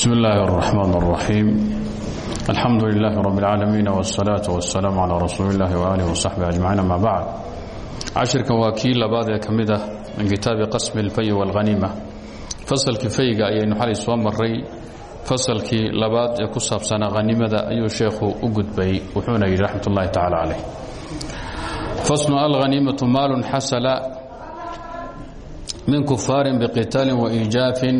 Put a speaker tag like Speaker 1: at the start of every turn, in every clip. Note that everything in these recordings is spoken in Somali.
Speaker 1: بسم الله الرحمن الرحيم الحمد لله رب العالمين والصلاة والسلام على رسول الله وآله وصحبه أجمعين أما بعد cashirkan waa kii labaad ee ka mid ah min kitaabi qasmi اlfay wاlhaniima fasalkii fayga ayaynu xalay soo maray fasalkii labaad ee ku saabsanaa hanimada ayuu sheekhu u gudbay wuxuuna yidhi raxmat ullahi tacaala calayh faslu alhaniimatu maalun xasala min kufaarin biqitaalin waiijaafin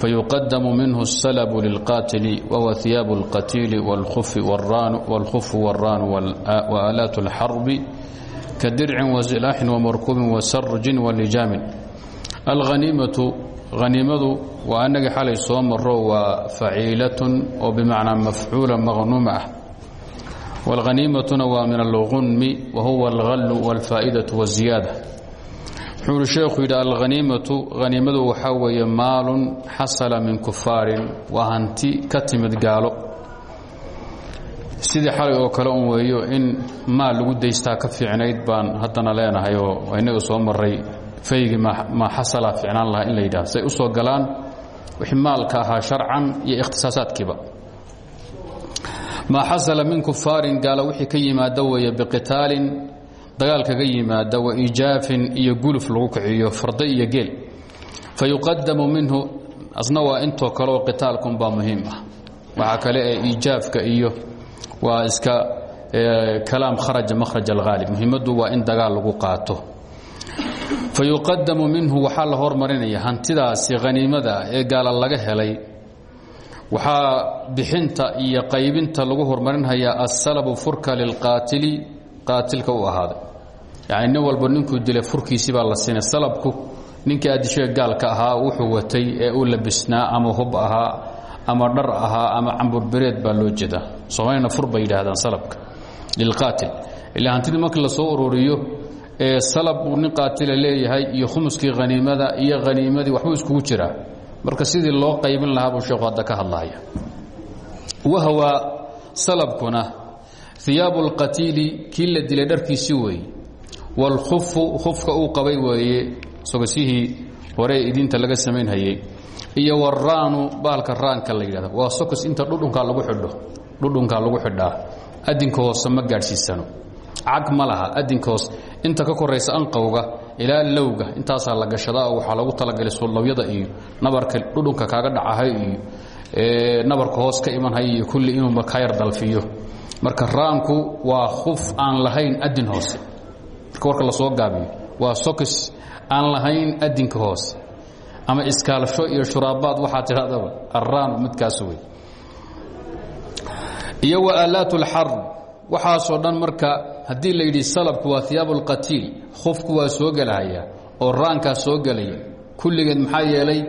Speaker 1: fayuqadamu minhu الsalbu lilqaatili wahuwa hiyaabu اlqatiili wاlkhufu wاlraanu waaalaat اlxarbi kadircin wasilaaxin wamarkuubin wasarjin walijaamin alhaniimatu haniimadu waa annagii xalay soo maro waa faciilatun oo bimacnaa mafcuula maqnuuma ah wاlhaniimatuna waa min algunmi wa huwa alhallu wاlfaa'idatu waziyaada wuxuu uri sheekhu yidhi alhaniimatu haniimadu waxaa weeye maalun xasala min kufaarin waa hanti ka timid gaalo. Sidii xalay oo kale un weeyo in maal lagu daystaa ka fiicnayd baan haddana leenahay oo innaga soo maray faygii ma xasalaa fiicnaan lahaa in la yidhahdo say u soo galaan wixii maalka ahaa sharcan iyo ikhtisaasaadkiiba. Maa xasala dagaal kaga yimaada wa iijaafin iyo guluf lagu kiciyo farda iyo geel. Fa minhu asna waa intoo kale oo qitaalkunbaa muhiim ah. Waxaa kale ee iijaafka iyo waa iska kalaam kharaja mahraj alhaalib muhiimaddu waa in dagaal lagu qaato. Fa minhu waxaa la hormarinaya hantidaasi haniimada ee gaala laga helay. Waxaa bixinta iyo qaybinta lagu hormarinhayaa asalabu furka lilqaatili qaatilka u ahaaday yacni nin walba ninkuu dilay furkiisii baa la siinay salabku. Ninkii addishaga gaalka ahaa wuxuu watay ee uu labisnaa ama hub ahaa ama dhar ahaa ama camburbereed baa loo jeedaa. Soomaalina fur bay yidhaahdaan salabka. Lilqaatil ilaa hantidii markii la soo ururiyo ee salab nin qaatila leeyahay iyo khumuskii haniimada iyo haniimadii waxbuu iskugu jiraa marka sidii loo qaybin lahaa buu sheekhu hadda ka hadlaya wahwa salabkuna hiyaabu اlqatiili kii la dilay dharkiisii weeye wاlkhufu khufka uu qabay weeye sogosyihii hore idinta laga samaynhayey iyo waraanu baalka raanka la yidhahdo. Waa sokos inta dhudhunkaa lagu xidho dhudhunkaa lagu xidhaa. Adinka hoose ma gaadhsiisano. Cag ma laha. Adinka inta ka koraysa anqowga ilaa lowga intaasaa la gashadaa waxaa lagu talagalay sullawyada iyo nabarka dhudhunka kaaga dhacahay iyo nabarka hoos ka imanhay kulli inuu ka dalfiyo. Marka raanku waa khuf aan lahayn adin hoose warka la soo gaabiyo waa sokos aan lahayn adinka hoose ama iskaalsho iyo shuraabaad waxaa tidhahdaba arraanu midkaas wey iyo wa aalaat اlxarb waxaasoo dhan marka haddii la yidhi salabku waa hiyaabu اlqatiil khufku waa soo gelahaya oo raankaa soo gelaya kulligeed maxaa yeelay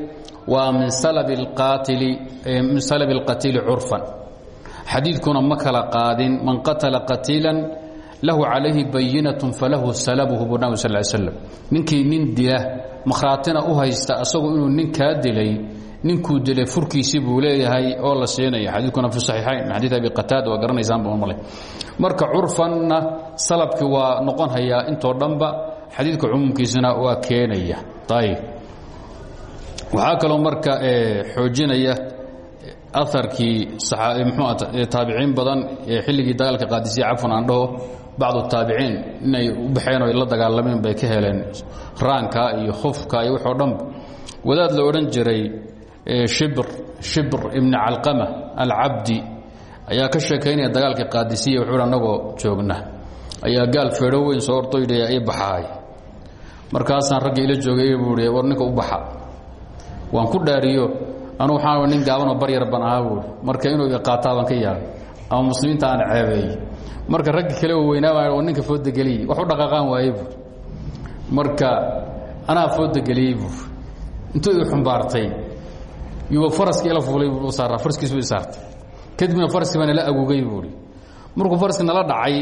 Speaker 1: waa min salab اlqaatili min salab اlqatiili curfan xadiidkuna ma kala qaadin man qatala qatiila lahu calayhi bayinaة falahu salabhu buu nabig sal slam ninkii nin dila makhraatina u haysta asagu inuu nin dilay ninkuu dilay furkiisii buu leeyahay oo la siinaya xadiikuna fi saxiixayn min xadiid abi qataada waa garanaysaanba male marka curfanna salabkii waa noqon hayaa intoo dhanba xadiidka cumuumkiisana waa keenaya. Ayb waxaa kaloo marka xoojinaya aarkii taabiciin badan xilligii dagaalka qaadisiya cafwan aan dhaho bacdu taabiciin inay u baxeen oo la dagaalameen bay ka heleen raanka iyo khufka iyo waxoo dhanba wadaad la odhan jiray shibr shibr ibni calqama alcabdi ayaa ka sheekaynaya dagaalkii qaadisiya wuxuu annagoo joogna ayaa gaal feedho weyn soo ortoydhaya ii baxaay markaasaan ragga ila joogay buu i war u baxa waan ku dhaariyo anu waxaa nin gaabanoo baryar ban ahaa buui marka inuu iqaataa baan ka yaabay ama muslimiinta aan ceebeeyey marka raggi kale oo weynaaba oo ninka foodageliye wax u dhaqaaqaan waaye marka anaa foodageliyey buui intuu i xumbaartay yuuba faraskii ila fuulay buu saaraa. Faraskiisu i saartay. Kadibna faraskii baa nala agugay buui markuu faraskii nala dhacay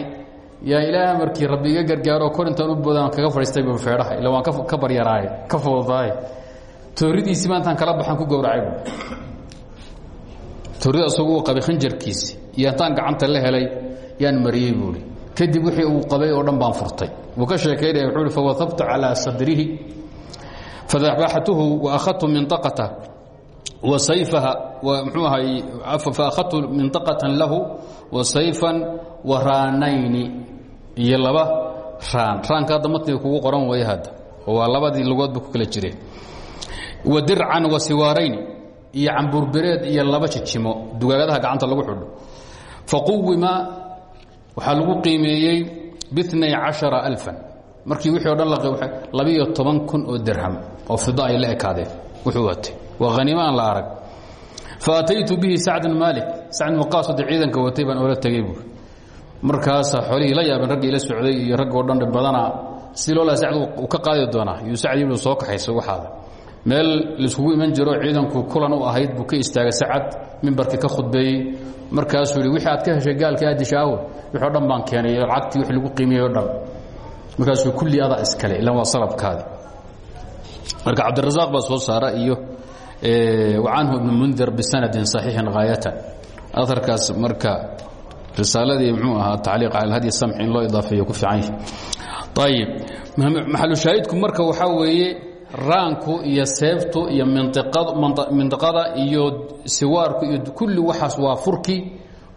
Speaker 1: yaa ilaaha markii rabbi iga gargaaroo u boodaan kaga fadhiistay bu feedhaha ila waan ka baryaraaye ka fududaaye tooridiisii baa kala baxaan ku gowracay bu toorida isagu qabay khanjarkiisi iyo intaan gacanta la helay yaan mariyey buui kadib wixii uu qabay oo dhan baan furtay. Wuu ka sheekaynaya wuxuu hi fawahabtu calaa sadrihi. Fadabaxtuhu wa akhadtu minطaqata wasayfaha mxuu ahay faahadtu minطaqatan lahu wasayfan waraanayni iyo laba raan. Raanka kugu qoran way hadda waa labadii lugoodba ku kala jireen wa dircan wa siwaarayni iyo cambuurbereed iyo laba jijimo. Dugaagadaha gacanta lagu xidho faquwima waxaa lagu qiimeeyey biinay caشhara alfan. Markii wixii o dhan labiyo toban kun oo dirham oo fido ay la ekaadeen wuxuu watay waa haniimo aan la arag. Faataytu bihi sacd bn maalik. Sacd maqaasode ciidanka watay baan oola tegey buui markaasa xoolihii la yaabeen raggii la socday iyo rag oo dhan badanaa si loolaa sacd uu ka qaadi doonaa yuu sacd ibnu soo kaxaysa waxaada meel laiskugu iman jiro ciidanku kulan u ahayd buu ka istaagay sacad mimbarkii ka khudbeeyey markaasuu yidhi wixii aad ka heshay gaalka aadishaawo wixoo dhan baan keenay lacagtii wix lagu qiimiyey o dhan. Markaasuu kulli adaa iskale ilan waa salabkaadi. Marka cabdirasaaq baa soo saara iyo canhu ibnu mundir bisanadin صaxiixin haayatan aarkaas marka risaaladii mxuu ahaa tacliiq cala hadyi samci in loo idaafeeyo ku fiican yahi ayib maxalushaahidku marka waxaa weeye raanku iyo seebtu iyo mindiqada iyo siwaarku iyo kulli waxaas waa furkii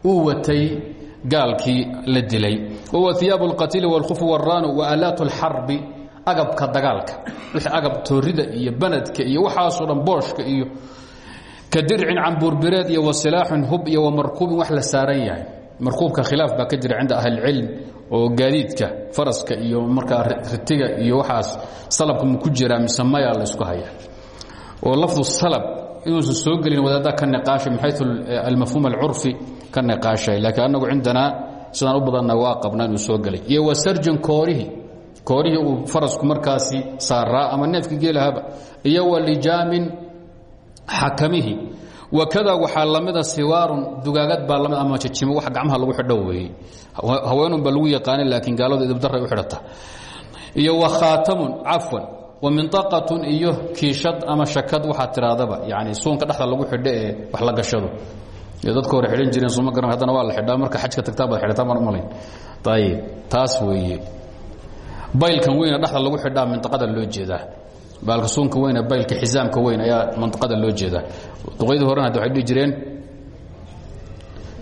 Speaker 1: uu watay gaalkii la dilay wahuwa iyaabu اlqatiili wاlkhuf wاraanu waalaat اlxarbi agabka dagaalka wixii agab toorida iyo banadka iyo waxaasoo dhan booshka iyo ka dircin cambuurbireed iyo wasilaaxun hub iyo wamarkuubin wax la saaran yahay markuubka khilaaf baa ka jira cinda ahlicilm oo gaadiidka faraska iyo markaa ritiga iyo waxaas salabka ku jiraa mise maya laysku haya oo lafdu salab inuusan soo gelin wadaadda ka niqaashay min xayu almafhuum alcurfi ka niqaashay laakiin annagu cindanaa sidaan u badanna waa qabnaa inuu soo gelay. Iyo wasarjan koorihii koorihii uu farasku markaasi saaraa ama neefkii geelahaba iyo walijaamin xakamihi wakada waxaa lamida siwaarun dugaagad baa la mid ama jajimo wax gacmaha lagu xidho weeye haweenun baa lagu yaqaana laakiin gaaladu idibdaray u xidhata. Iyo wakhaatamun cafwan wa minطaqatun iyo kiishad ama shakad waxaa tiraadaba yani suunka dhexda lagu xidho ee wax la gashado. Dadka hore xidhan jireen suma garan haddana waa la xidhaa marka xajka tagtaa baad xidhataa mar malayn ayib taas weeye. Baylkan weyne dhexda lagu xidhaa minaqada loo jeedaa. Baalka suunka weyne baylka xisaamka weyn ayaa manaqada loo jeedaa duqaydii horena hadda waxay dhihi jireen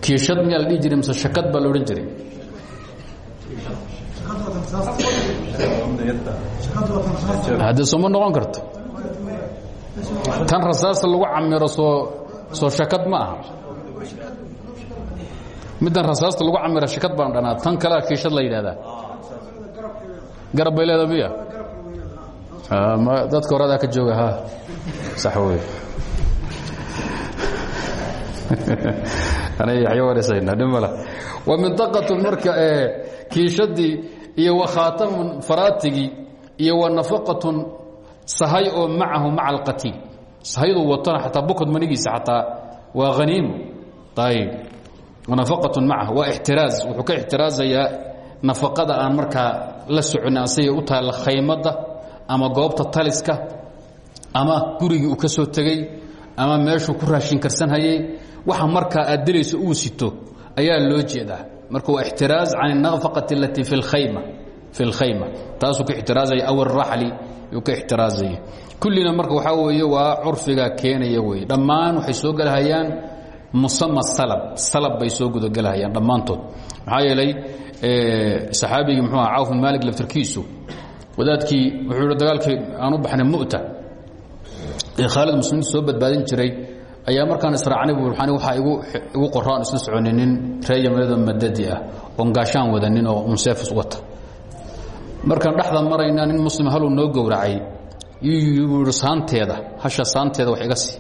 Speaker 1: kiishad miyaa la dhihi jiray mise shakad baa la odhan jiray? Haddee sooma noqon karto. Tan rasaasta lagu camiro soo soo shakad ma aha. Middan rasaasta lagu camiro shakad baan dhanaa tan kalea kiishad la yidhahdaa garab bay leeda miya dadka horadaa ka jooga ha. Sax wey mintaqatun marka kiishadii iyo wa khaatamun faraatigii iyo wa nafaqatun sahay oo macahu maca alqatiil sahaydu watona xataa bukod manigiisa xataa waa haniimo ayib wanafaqatun macahu waa ixtiraaz. Wuxuu ka ixtiraazayaa nafaqada aan markaa la socona asagay u taalla khaymadda ama goobta taliska ama gurigii uu ka soo tegey ama meeshuu ku raashin karsanhayey waxa markaa aad dilayso uu sito ayaa loo jeedaa marka waa ixtiraaz can الnafaqati اlati fi اlkhayma fi اlkhayma taasuu ka ixtiraazaya aw الraxli yuu ka ixtiraazaya kullina marka waxaa weeye waa curfiga keenaya wey dhammaan waxay soo gelahayaan musama salab salab bay soo gudagelahayaan dhammaantood maxaa yeelay saxaabigii mxuu aha cawf bin malik laftirkiisu wadaadkii wuxuu yihi dagaalkii aan u baxnay mu'ta ee khaalid muslimiinta soo badbaadin jiray ayaa markaan israacnay bu an waxaa igu qoraan isla soconay nin ree yamaneedoo madadi ah oon gaashaan wadanin oo unseefus wata. Markaan dhexda maraynaa nin muslim haluu noo gowracay yuu yidhi saanteeda hasha saanteeda wax iga sii.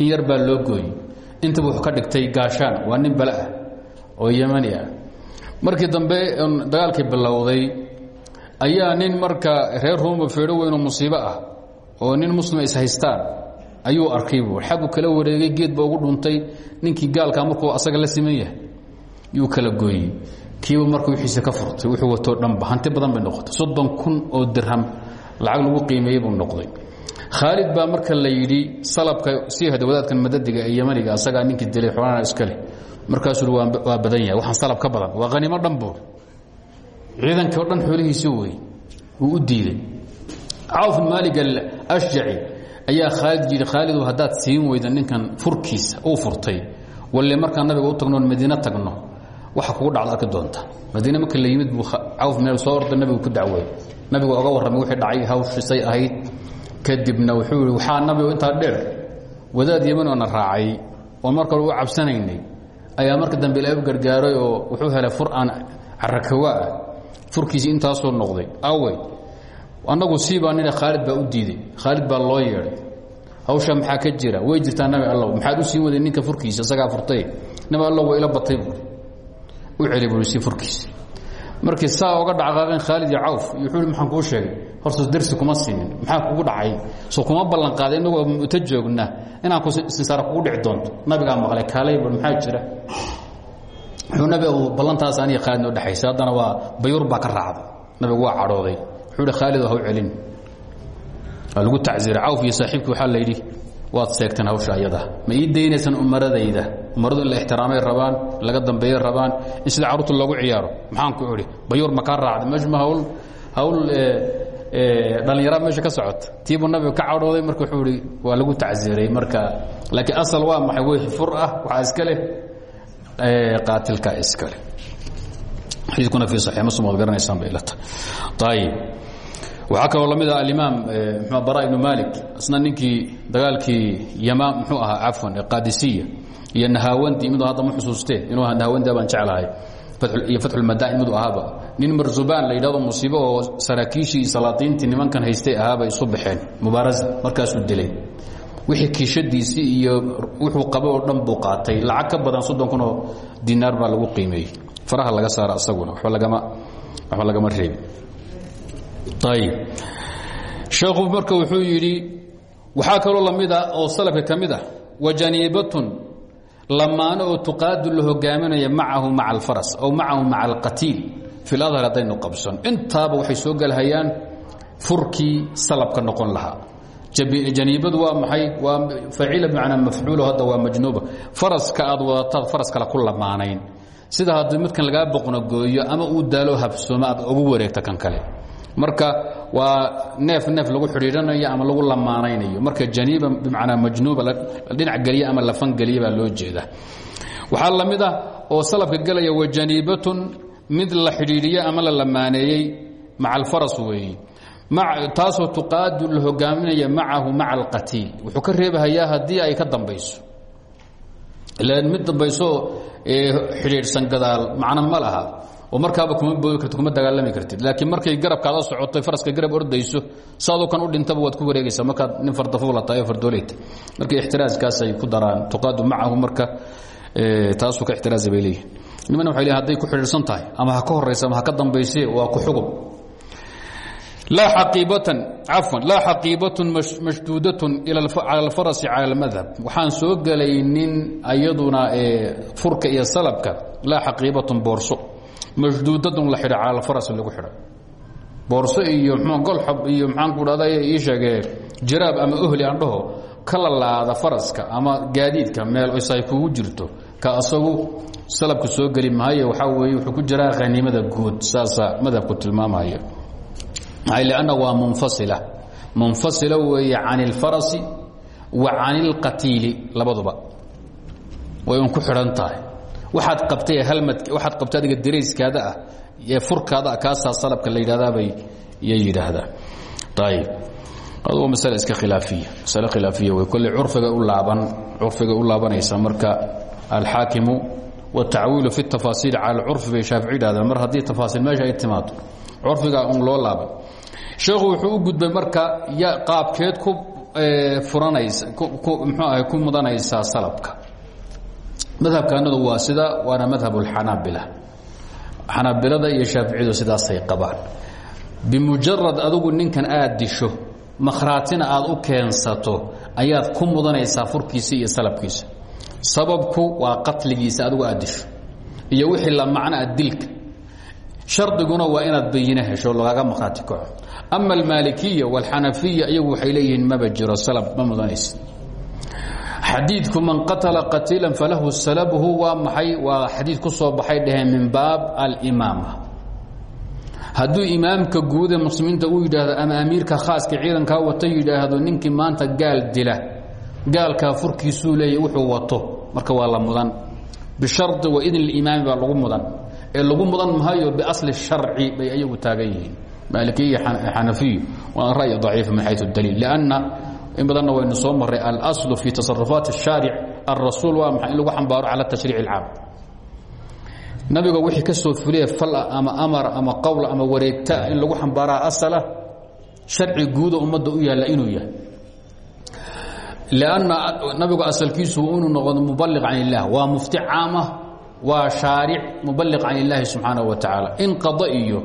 Speaker 1: In yar baa loo gooyey. Intaba wuxuu ka dhigtay gaashaan waa nin bale ah oo yemani ah. Markii dambe dagaalkii bilowday ayaa nin marka reer ruuma feedho weynoo musiibo ah oo nin muslima is haystaan ayuu arkay bu xaggu kala wareegay geed ba ugu dhuntay. Ninkii gaalkaa markuu asaga la siman yuu kala gooyey. Kiiba marka wixiisa ka furtay wuxuu watoo dhanba. Hanti badan bay noqotay. Soddon kun oo dirham lacag lagu qiimeeyey buu noqday. Khaalid baa marka la yidhi salabka sii hada wadaadkan madadiga ee yamaniga asagaa ninkii dilay xoolana iskale markaasuu waa badan yahay. Waxaan salab ka badan. Waa hanimo dhan buur ciidankii dhan xoolihiisi wey wuu u diiday. Cawf maalig alashjaci ayaa khaalid yidhi khaalidu haddaad siin weyda ninkan furkiisa uu furtay walle markaan nabiga u tagno madiine tagno waxa kugu dhacda arki doonta. Madiine marka la yimid buu meel soo orda nabigu ku dacweey nabigu oga warramay wixii dhacay hawshisay ahayd. Kadibna wuxuu yihi waxaa nabigu dheer wadaad yeman oo na raacay oon marka u cabsanaynay ayaa marka dambe ilaahay u gargaaray oo wuxuu helay fur aan carakawa ah. Furkiisii noqday. Awey annagu siibaa nina khaalid baa u diiday. Khaalid baa loo yeedhay. Hawshaa maxaa ka jira? Way jirtaa nabi allow maxaad u siin waday ninka furkiisa isagaa furtay? Nabi allow waa ila batay u celi buui si furkiisa. Markii saa oga dhacqaaqeen khaalid iyo cawf wuxuu i maxaan sheegay. Horta dersi kuma siinin. Maxaa kugu dhacay. Soo kuma ballan qaaday inagoo muta joogna. Inaan ku sinsaara kugu dhici doonto. Nabigaa maqlay kaalay bur maxaa jira? Wuxuu nabigu ballantaas aniga khaalid noo dhexaysa haddana waa bayuur baa ka raacda nabigu waa cadhooday wuxuu hi khaalid ha u celin. Waa lagu tacsiiray cawf iyo saaxiibkii waxaa la yidhi waad seegteen hawsha ayada. Ma ii daynaysaan umaradayda. Umaradu in la ixtiraamay rabaan laga dambeeyey rabaan in sida carruurta loogu ciyaaro. Maxaan ku idhi bayuur ma kaa raacda meeshu ma hawl hawl dhallinyara meesha ka socota tiibuu nabiga ka cadhooday marka wuxuu ihi waa lagu tacsiiray marka. Laakiin asal waa maxay? Wixii fur ah waxaa iska leh. Qaatilka iska leh. Xadiidkuna fi saxiix muslim waad garanaysaan bay ilata ayib waxaa kaloo la mid ah alimaam mxu bara ibnu malik isna ninkii dagaalkii yama muxuu ahaa cafwan qaadisiya iyo nahaawandi midu hadda ma xusuustee inuu ahaa nahaawandi baan jeclahay. Iyo fatxulmadaain midu ahaaba. Nin marzubaan la yidhahdo musiibo oo saraakiishii iyo salaadiintii nimankan haystay ahaabay isu baxeen mubaarasa markaasuu dilay. Wixii kiishadiisii iyo wuxuu qaba oo dhan buu lacag ka badan soddon kun oo dinaar baa lagu qiimeeyey faraha laga saara lagama waxba lagama reebi sheekhu marka wuxuu yidhi waxaa kaloo la mid ah oo salafka ka mid ah wajaniibatun lamaano oo tuqaadu la hogaaminaya macahu maca alfaras aw macahu maca alqatiil fi ladhar haddaynu qabson intaaba waxay soo gelhayaan furkii salabka noqon lahaa. Janiibadu waa maxay? Waa facila bimacnaa mafcuulo hadda waa majnuuba faraska aad wadataad faras kale ku lamaanayn sida haddii midkan lagaa boqnogooyo ama uu daalo habsoomo aad ugu wareegta kan kale marka waa neef neef lagu xidhiidhanayo ama lagu lamaanaynayo marka janiiba bimacnaa majnuuba dhinac geliya ama lafan geliya baa loo jeeda waxaa la mid ah oo salafka gelaya wajaniibatun mid la xidhiidhiye ama la lamaaneeyey maca alfaras weeye taasoo tuqaadu la hogaaminaya macahu maca alqatiil wuxuu ka reebahayaa haddii ay ka dambayso. Ilaan mid dambayso xidhiidhsan gadaal macno ma laha oo markaaba kuma boodi karti kuma dagaalami kartid. Laakiin markay garabkaada socoto faraska garab ordayso saadoo kan u dhintaba waad ku wareegaysaa. Markaad nin fardafuula tahay oo fardooleyd marka ixtiraaskaas ay ku daraan. Tuqaadu macahu marka taasuu ka ixtiraasa bay leeyihiin nimana waxay leeyihiin hadday ku xidhiidhsan tahay ama ha ka horraysa ama ha ka dambayse waa ku xugub. Laa xaqiibatun mashduudatun cala alfarasi cala almadhab. Waxaan soo gelaynin ayaduna furka iyo salabka laa xaqiibatun boorso mashduudadun la xidha calaalfaras lagu xidha. Boorso iyo mxu golxab iyo maxaanku dhahda ii sheegee jaraab ama ohli aan dhaho ka lalaada faraska ama gaadiidka meel say kugu jirto ka asagu salabku soo geli maayo waxaa weeye wuxuu ku jiraa khaniimada guud saasaa madhabku tilmaamaya maxaa lanna waa munfasila. Munfasila weeye can ilfarasi wa can ilqatiili labaduba. Way ku xidhan tahay waxaad qabtay halmad waxaad qabtay adiga darayskaada ah ee furkaada ah kaasaa salabka la yidhahdaabay yay yidhaahdaa ayib adugu masale iska khilaafiya masale khilaafiya wey kolley curfiga u laaban curfiga u laabanaysa marka alxaakimu wالtacwiilu fi الtafaasiil cala اlcurfi bay shaafici yidhahdaan mar haddii tafaasiil meesha ay timaado curfiga un loo laaban sheekhu wuxuu u gudbay marka qaabkeed ku furanaysa mxuu ahay ku mudanaysaa salabka madhabkaanadu waa sida waana madhab اlxanaabila xanaabilada iyo shaaficiyadu sidaasay qabaan. Bimujarad adigu ninkan aad disho makhraatina aad u keensato ayaad ku mudanaysaa furkiisa iyo salabkiisa. Sababku waa qatligiisa adigu aad disho iyo wixii la macnaa dilka. Shardiguna waa inaad bayine hesho lagaaga makhraati kaco. Ama almaalikiya wاlxanafiya iyagu waxay leeyihiin maba jiro salab ma mudanaysa xadiidku man qatala qatiila falahu salabhu waa maxay? Waa xadiid ku soo baxay dhaheen min baab alimaama hadduu imaamka guude muslimiinta uu yidhaahdo ama amiirka khaaska ciidankaa wata yidhaahdo ninkii maanta gaal dila. Gaalkaa furkiisuu leeya wuxuu wato. Marka waa la mudan. Bishardi wa idn اlimaami baa lagu mudan. Ee lagu mudan mahayo biasli sharci bay ayagu taagan yihiin. Maalikiya xanafiyu. Waa ra'yi daciif min xayu daliil. Lanna in badanna waynu soo maray alaslu fi tasarufaat الshaaric الrasuul waa maxay in lagu xambaaro cala tashriic اlcaam nabiga wixii ka soo fuliya fala ama amar ama qowla ama wareegtaa in lagu xambaaraa asala sharci guuda ummadda u yaalla inuu yahay lanna nabigu asalkiisu inuu noqdo mubaliq can illah waa mufti caamah waa shaaric mubaliq can illaahi subxaanaه wa tacaala in qado iyo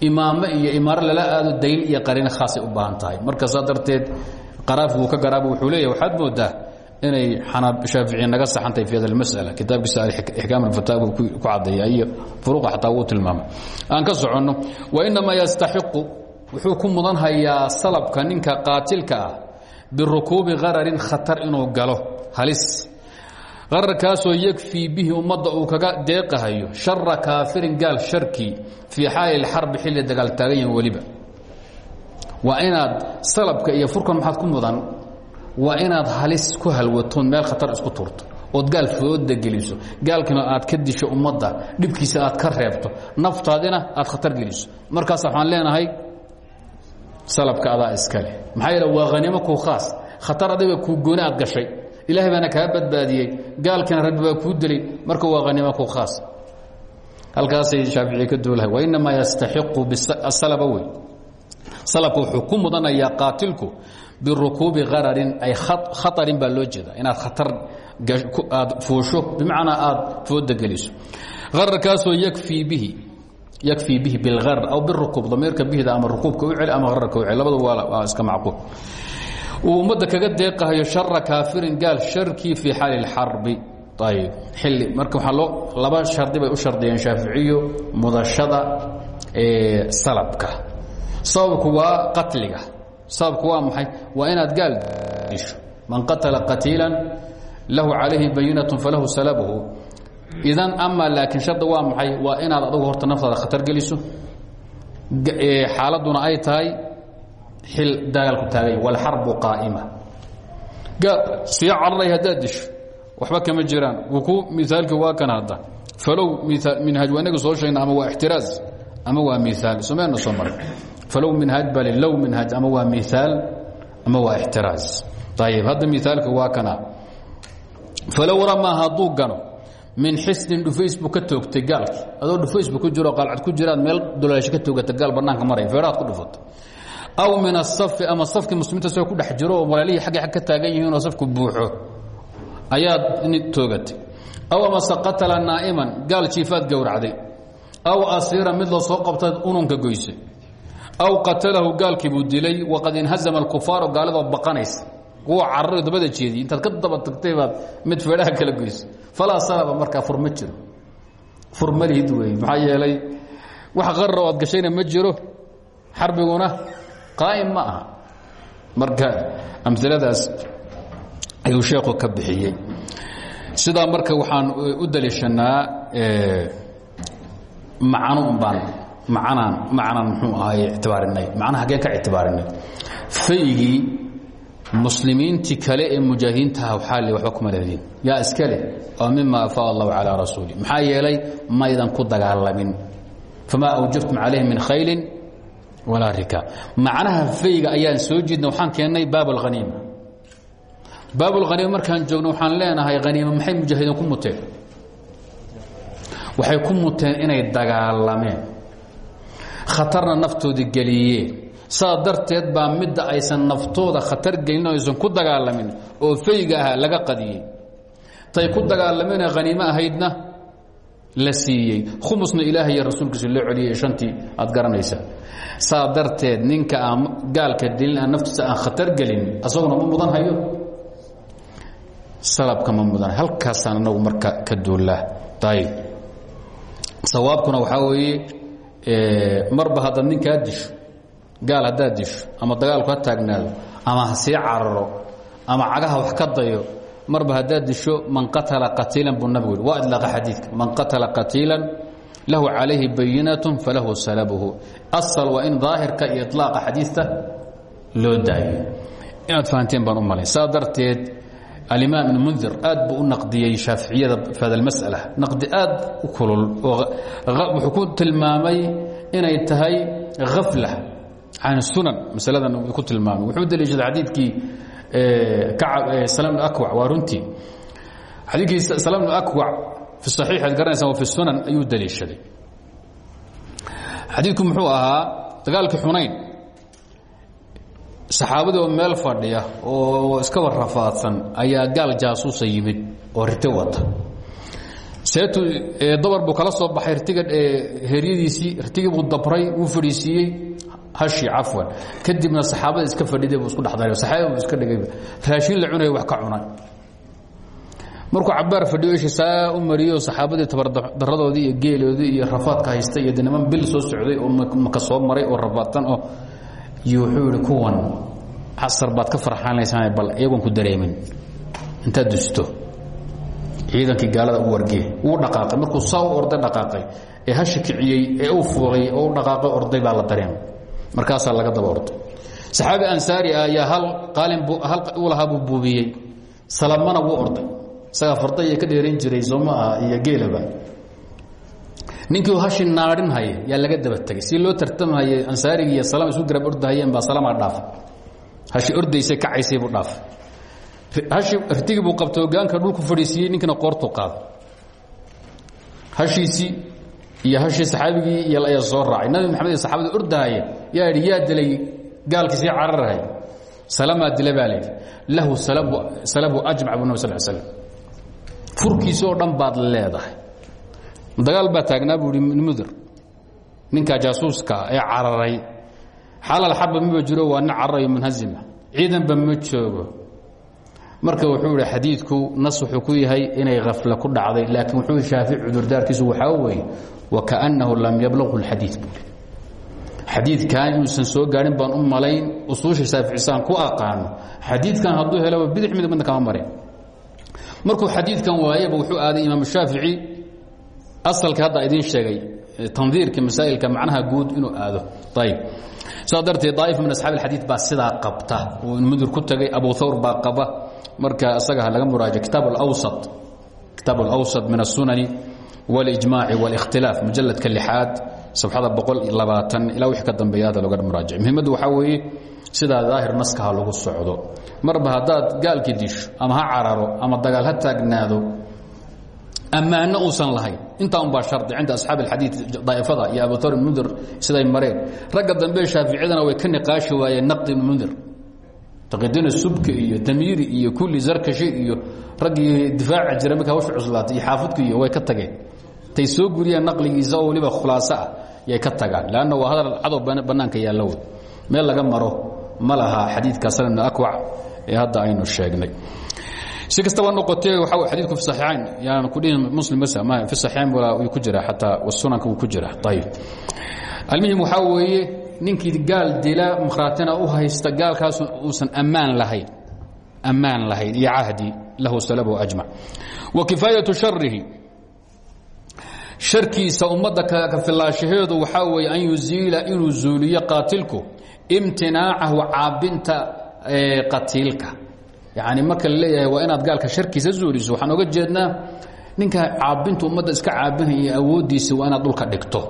Speaker 1: imaamo iyo imaaro lala aado daliil iyo qariino khaasay u baahan tahay marka saa darteed qaraafbuu ka garaab wuxuu leeya waxaad moodaa inay shaaficiye naga saxantay fi hada masala. Kitaabkiisa ixkaam alfataawi ku caddeeya iyo furuqa xataa wuu tilmaamay. Aan ka soconno wainamaa yastaxiqu wuxuu ku mudanhayaa salabka ninka qaatilka ah birukuubi qararin khatar inuu galo halis. Qararkaasoo yegfii bihi ummadda uu kaga deeqahayo shara kaafirin gaal sharkii fii xaali lxarbi xilli dagaaltaaganyan weliba waa inaad salabka iyo furkan maxaad ku mudan waa inaad halis ku halwatoon meel khatar isku turto. Ood gaal fooda geliso gaalkina aad ka disho ummadda dhibkiisa aad ka reebto naftaadina aad khatar geliso. Markaas waxaan leenahay salabka adaa iskale maxaa yeele waa hanimo kuu khaas. Khatar adiga kuu gooni gashay. Ilaahay baana kaa badbaadiyey. Gaalkina rabbi baa kuu dilay. Marka waa hanimo kuu khaas. Halkaasay shaaficiye ka duulahay wainamaa yastaxiqu bisalaba wey salabka wuxuu ku mudanayaa qaatilku birukuubi qararin ay khaarin baa loo jeeda inaad khatar fuusho bimacnaa aad fooda geliso. Ararkaasoo yakfii bihi yakfii bihi biاlgar aw birukuub damiirka bihda ama rukuubka u celi ama ararka u celi labadu waa iska macquul. Uu ummadda kaga deeqahayo shara kaafirin gaal sharkii fii xaali اlxarbi ayb xilli marka waxaa loo laba shardi bay u shardiyeen shaaficiyo mudashada salabka sababku waa qatliga. Sababku waa maxay? Waa inaad gaal disho. Man qatala qatiila lahu calayhi bayinat falahu salabuhu. Idan ama laakiin shardi waa maxay? Waa inaad adugu horta naftaada khatar geliso. Xaaladduna ay tahay xil dagaalku taaganya walxarbu qaa'ima. Sii cararay haddaad waxba kama jiraan. Ku miaalki waa kan hadda. Falow minhaaj waa inaga soo sheegna ama waa ixtiraaz ama waa miaal someena soo falow minhaaj bal low minhaaj ama waa miaal ama waa ixtiraaz ayib hadda miaalka waa kana falow ramaa hadduu gano min xisnin dhufays buu ka toogtay gaalki adoo dhufaysbu ku jiro qaalcad ku jiraad meel dolaasho ka toogata gaal bannaanka maraya feeraad ku dhufato aw min asafi ama safki muslimiinta soo ku dhex jiro oo walaalihii xaggi ag ka taagan yihiinoo safku buuxo ayaad toogatay aw amase qatala naa'iman gaal jiifaad aw qatalahu gaalkii buu dilay waqad inhazama alkufaaru gaaladoo baqanaysa kuwa cararo dabada jeediy intaad ka daba tagtay baad mid feedhaha kala goysay falaa salaba markaa fur ma jiro fur malihid wey maxaa yeelay wax qarra o aad gashayna ma jiro xarbiguna qaa'im ma marka amiladaas ayuu sheekhu ka bixiyey marka waxaan u daliishanaa macno un baan macnaan macnan muxuu ahaay ictibaarinay. Macnaha haggeen ka ictibaarinay. Faygii muslimiintii kale ee mujaahidiintaha waxaa le waxba kuma leediin yaa iska leh oo mima afaa allahu calaa rasuuli. Maxaa yeelay maydan ku dagaalamin. Famaa awjabtum calayhi min khaylin walaa rikaab macnaha fayga ayaan soo jiidna waxaan keennay baab alhaniima baab اlhaniima markaan joogno waxaan leenahay haniima maxay mujaahidiin ku muteen? Waxay ku muteen inay dagaalameen khatarna naftooda geliyeen saa darteed baa midda aysan naftooda khatar gelin aysan ku dagaalamin oo fayga ahaa laga qadiyey. Tay ku dagaalameenee haniimo ahaydna la siiyey. Khumusna ilaahay iyo rasuulkiisa loo celiyey shantii aad garanaysaa. Saa ninka gaalka dilin aan aan khatar gelin asaguna ma mudan hayo? Salabka ma mudan. Halkaasaan anagu marka ka duullaa ayib sawaabkuna waxaa weeye marba haddaad ninkaa disho gaal haddaad disho ama dagaalku ha taagnaado ama ha sii ama cagaha wax ka dayo marba haddaad disho man qatala qatiilan buu nabigu yidhi. Waa idlaaqa man qatala qatiilan lahu calayhi bayinat falahu salabuhu. Asal waa in daahirka iyo iطlaaqa xadiista loo daayo. Inaad fahanteen baan u malay. Saa alimaam ibn mundir aad buu u naqdiyey shaaficiyada fi hada masala. Naqdi aad u kulul oo wuxuu ku tilmaamay inay tahay afla can sunan masaladan ku tilmaamay. Wuxuu daliishaday xadiidkii salam akwac waa runtii. Xadiidkii salam akwac fi saxiix ad garanaysaa wa fi sunan ayuu daliishaday. Xadiidku muxuu ahaa dagaalkii xunayn saxaabadii oo meel fadhiya oo iska warrafaadsan ayaa gaal jaasuusa yimid oo riti wata. Seetu dabar buu kala soo baxay rtiga heryadiisii rtigii buu dabray wuu fadhiisiiyey. Hashi cafwan. Kadibna saxaabada iska fadhiday buu isku dhexdaray saxaabada iska dhigay. Raashin la cunaya wax ka cunay. Markuu cabaar fadhiyo isha saa u mariyo saxaabadii iyo geeloodii iyo rafaadka haysta iyo niman bil soo socday oo maka soo maray oo rafaadsan oo iyo wuxuu kuwan casar baad ka farxaanaysaan bal iyagoon ku dareemin. Intaad dusto ciidankii gaalada u wargee wuu dhaqaaqay. Markuu saa u orday dhaqaaqay. Ee hashi kiciyey ee u fuulay oo u dhaqaaqay orday baa la dareemay markaasaa laga daba orday. Saxaabi ansaari ah ayaa hal qaalin hal u lahaa buu buubiyey. Salamana wuu orday. Isagaa fardaya ka dheerayn jiray soo iyo geelaba ninkii hashi naadhin haya yaa laga daba tegay. Si loo tartamhayay ansaarigi iyo salam isu garab ordahayeen baa salamaa dhaafay hashi ordaysay kacaysay buu dhaafay hashi rtigii buu qabtay hogaanka dhulku fadhiisiiyey ninkina qoortuu qaaday. Hashiisii iyo hashii saxaabigii iyo ayaa soo raacay. Nabi maxamed iyo saxaabadii ordahaya yaa idhi yaa gaalkii sii cararhay salamaa dila baa layidhi salabu ajmac bu nabi sal slam furkiisi oo dhan baad leedahay dagaal baa taagnaa buu idhi mudir ninkaa jaasuuska ee cararay xalal xaba maba jiro waa nin cararayo munhazima. Ciidanba ma joogo. Marka wuxuu idhi xadiidku nas wuxuu ku yahay inay khafle ku dhacday laakiin wuxuu shaafic cudurdaarkiisu waxaa weeye wakaannahu lam yablaqhu lxadii buui xadiidkan inuusan soo gaadhin baan u malayn usuusha shaaficisaan ku aqaano xadiidkan hadduu helaba bidix midmadna kama marin. Markuu xadiidkan waayaba wuxuu aaday imaam shaafici asalka hadda idiin sheegay tandiirka masaa'ilka macnaha guud inuu aado ayb saa darteed daa'if min asxaab alxadiid baa sidaa qabta uu mudir ku tagay abu thawr baa qaba marka isaga ha laga muraaja kitaab alawsat kitaab alawsat min aلsunani واlijmaaci واlاkhtilaaf mujaladka lixaad safxada boqol labaatan ilaa wixii ka dambeeya hada looga muraajic muhimaddu waxaa weeye sidaa daahir naskaha lagu socdo marba haddaad gaalkii disho ama ha cararo ama dagaal ha taagnaado ammaano uusan lahayn intaa un baa shardi cinda asxaabi alxadiid daa'ifada iyo abutar mundir siday mareen. Ragga dambe shaaficiyadana way ka niqaashi waayeen naqdi ibn mundir. Taqidiina subki iyo tamyiiri iyo kulli zarkashi iyo raggii difaaca jira marka hawsha cuslaatay iyo xaafidku iyo way ka tageen. Tay soo guriyeen naqligiisa oo waliba khulaaso ah yay ka tagaan. Lanna waa hadal cadow bannaanka yaalla wey meel laga maro ma laha xadiidka salam ibn akwac ee hadda aynu sheegnay si kastaba noqotee xadiidku fi yaan ku dhihin muslim bas ma fi saxiixayn wuu ku jiraa xataa sunanka wuu ku jiraa ayib almuhim waxaa weeye gaal dila makhraatina u haysta gaalkaas uusan ammaan lahayn ammaan lahayn iyo cahdi lahu salabu ajmac wa kifaayatu sharihi sharkiisa ummadda ka filaashaheedu waxaa weeye an yuziila inuu zuuliyo qaatilku imtinaacahu caabinta qatiilka yani marka la leeyahay waa inaad gaalka sharkiisa zuuliso waxaan oga jeednaa ninka caabinta ummadda iska caabinaya awooddiisa waa inaad dhulka dhigto.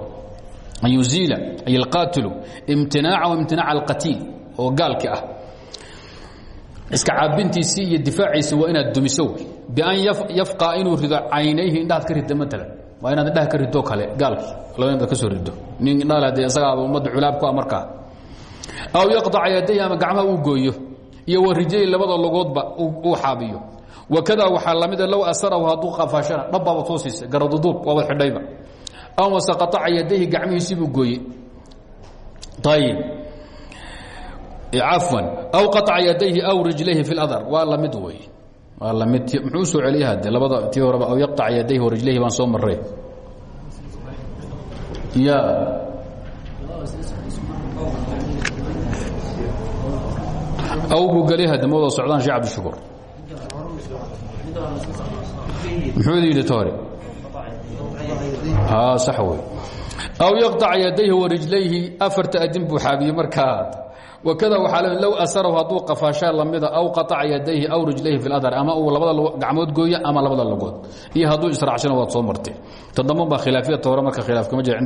Speaker 1: An yuziila ay alqaatilu imtinaacahu imtinaaca alqatiil oo gaalki ah. Iska caabintiisii iyo difaaciisi waa inaad dumiso. Wey bian yafqa inuu rido caynayhi indhahaad ka ridda maalan waa inaad indhaha ka ridoo kale gaalkii laba inaad ka soo rido. Nin indhaha dee isagaaba ummadda culaab ku ah markaa. Aw yaqطaca yadayhi ama gacmaha uu gooyo iyo warijay labada logoodba uu xaabiyo wakada waxaa lamida low asarahu hadduu qafaashana dhabbaaba soo siisay garaduduub waaba xidhayba aw mase qaطaca yadayhi gacmihiisibuu gooyey ayib cafwan aw qaطaca yadayhi aw rijlayhi fi اladar waa lamid wey waa lamid muxuu usoo celiya hade labada tii horeba aw yaqطaca yadayhi warijlayhi baan soo maray ya aw buu gelay hade mawada socdaan shee cabdishukur muxuu yidhi tore sax wey aw yaqطac yadayhi warijlayhi afarta adin buu xaabiyey markaa wakada waxaa le low asarahu hadduu qafaashaa lamida aw qaطaca yadayhi aw rijlayhi fi اladar ama uu labada gacmood gooya ama labada lagood iyo hadduu israacshana waad soo martay toddoban baa khilaafiyata hore marka khilaaf kama jira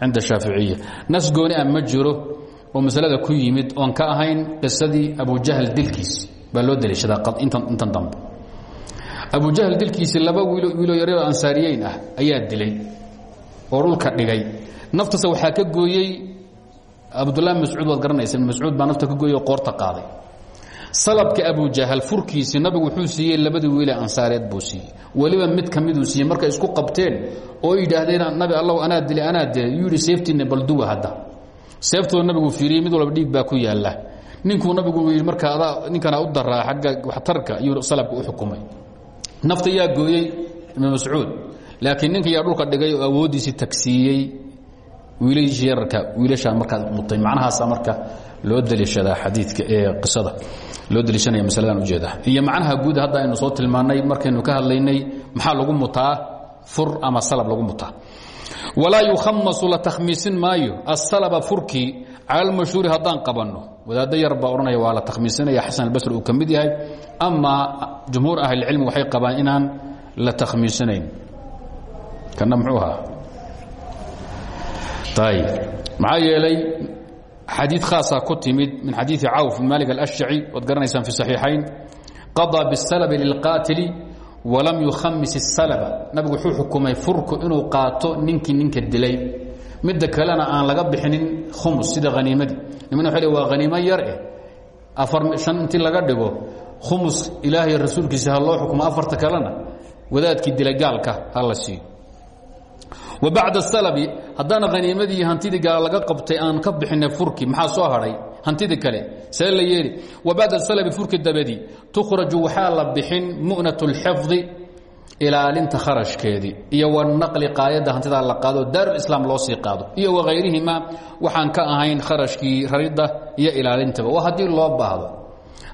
Speaker 1: cinda shaaficiya nas gooni a ma jiro oo masalada ku yimid oon ka ahayn qisadii abujahl dilkiis baa loo deliishadaa intan dambe. Abujahl dilkiisi laba wiilo yaryaro ansaariyeyn ah ayaa dilay oo dhigay. Naftase waxaa ka gooyey cabdulahi mascuud waad garanaysa mascuud baa nafta ka gooyey oo qoorta qaaday. Salabka abujahal furkiisi nabigu wuxuu siiyey labadii wiile ansaareed buu siiyey. Mid ka miduu siiyey markay isku qabteen oo yidhaahdeen nabi allow anaa dilay anaa dilay? Yuu yidhi seeftiinna balduwa hadda seeftooda nabigu fiiriyey mid walba dhiig baa ku yaalla. Ninkuu nabigu yidhi marka adaa ninkana u daraa xagga waxtarka iyuu salabka u xukumay. Nafta yaa gooyey ibn mascuud. Laakiin ninka yaa dhulka dhigay oo awooddiisii tagsiiyey wiilashii yararka wiilashaa markaa mutay. Macnahaasa marka loo deliishadaa xadiidka ee qisada. Loo deliishanaya masaladan ujeeda iyo macnaha guud hadda aynu soo tilmaannay markaynu ka hadlaynay maxaa lagu mutaa? Fur ama salab lagu mutaa walaa yukhamasu la takhmiisin maayo. Asalaba furkii cala almashhuuri haddaan qabanno wadaaddo yar baa odhanaya waa la takhmiisinaya xasan albasri uu ka mid yahay. Amaa jumhuur ahlicilmi waxay qabaan inaan la takhmiisinayn. Kana muxuu ahaa? Ayb maxaa yeelay xadiid khaasaa ku timid min xadiidi cawf bn malik alashjaci waad garanaysaan fi saxiixayn. Qadaa bisalbi lilqaatili walam yukhamis الsalba nabigu wuxuu xukumay furku inuu qaato ninkii ninka dilay. Midda kalena aan laga bixinin khumus sida haniimadii nimana waa waa haniimo yar eh. Afar shan laga dhigo khumus ilaahay rasuulkiisa ha loo xukumo afarta kalena. Wadaadkii dilay gaalka ha la siiyo wa bacda salabi haddana haniimadii hantidii gaal laga qabtay aan ka bixinay furki maxaa soo hadhay hantidii kale. See la yeeli wa bacda salabi furki dabadii tukhraju waxaa la bixin mu'nat اlxifdi ilaalinta kharashkeedii iyo wanaqli qaayadda hantidaa la qaado daarulislaam loo sii qaado. Iyo wakayrihima waxaan ka ahayn kharashkii raridda iyo ilaalintaba waa haddii loo baahdo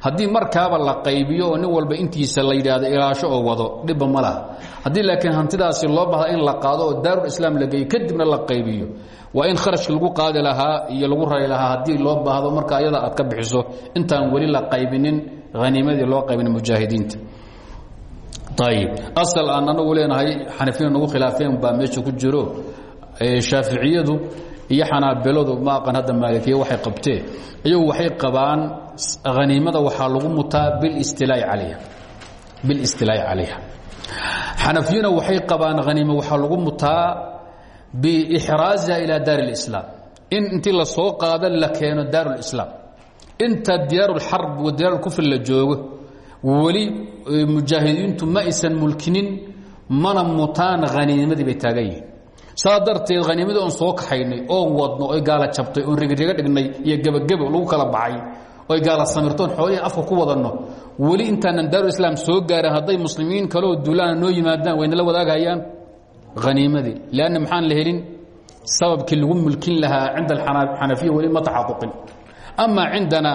Speaker 1: haddii markaaba la qaybiyo oo nin walba intiisa la yidhaahdo ilaasho oo wado dhibba ma laha. Haddii laakiin hantidaasi loo baahdo in la qaado oo daarulislaam la geeyo kadibna la qaybiyo. Waa in kharashki lagu qaadi lahaa iyo lagu rari lahaa haddii loo baahdo marka ayada aad ka bixiso. Intaan weli la qaybinin haniimadii loo qaybinin mujaahidiinta ayib asal aan anagu leenahay nagu khilaafeen baa meesha ku jiro. Shaaficiyadu iyo xanaabiladu ma aqan hadda maalikiya waxay qabteen iyagu waxay qabaan haniimada waxaa lagu mutaa bilistilaa'i calayha. Xanafiyuna waxay qabaan haniimo waxaa lagu mutaa biixraaziha ilaa daar اlislaam in intii la soo qaado la keeno daar اlislaam inta diyaarulxarb wa diyaarulkufri la joogo weli mujaahidiintu ma aysan mulkinin mana mutaan haniimadii bay taagan yihiin saa darteed haniimadii oon soo kaxaynay oon wadno oy gaala jabtay oon rigriga dhignay iyo gebagebo lagu kala baxay oy gaala samirtoon xoolihii afka ku wadanno. Weli intaanan daarulislaam soo gaarin hadday muslimiin kaleo duulaana noo yimaadaan waynala wadaagayaan. Haniimadii leanna maxaan la helin? Sababkii lagu mulkin lahaa cinda alxanafiya weli ma taxaquqin. Amaa cindana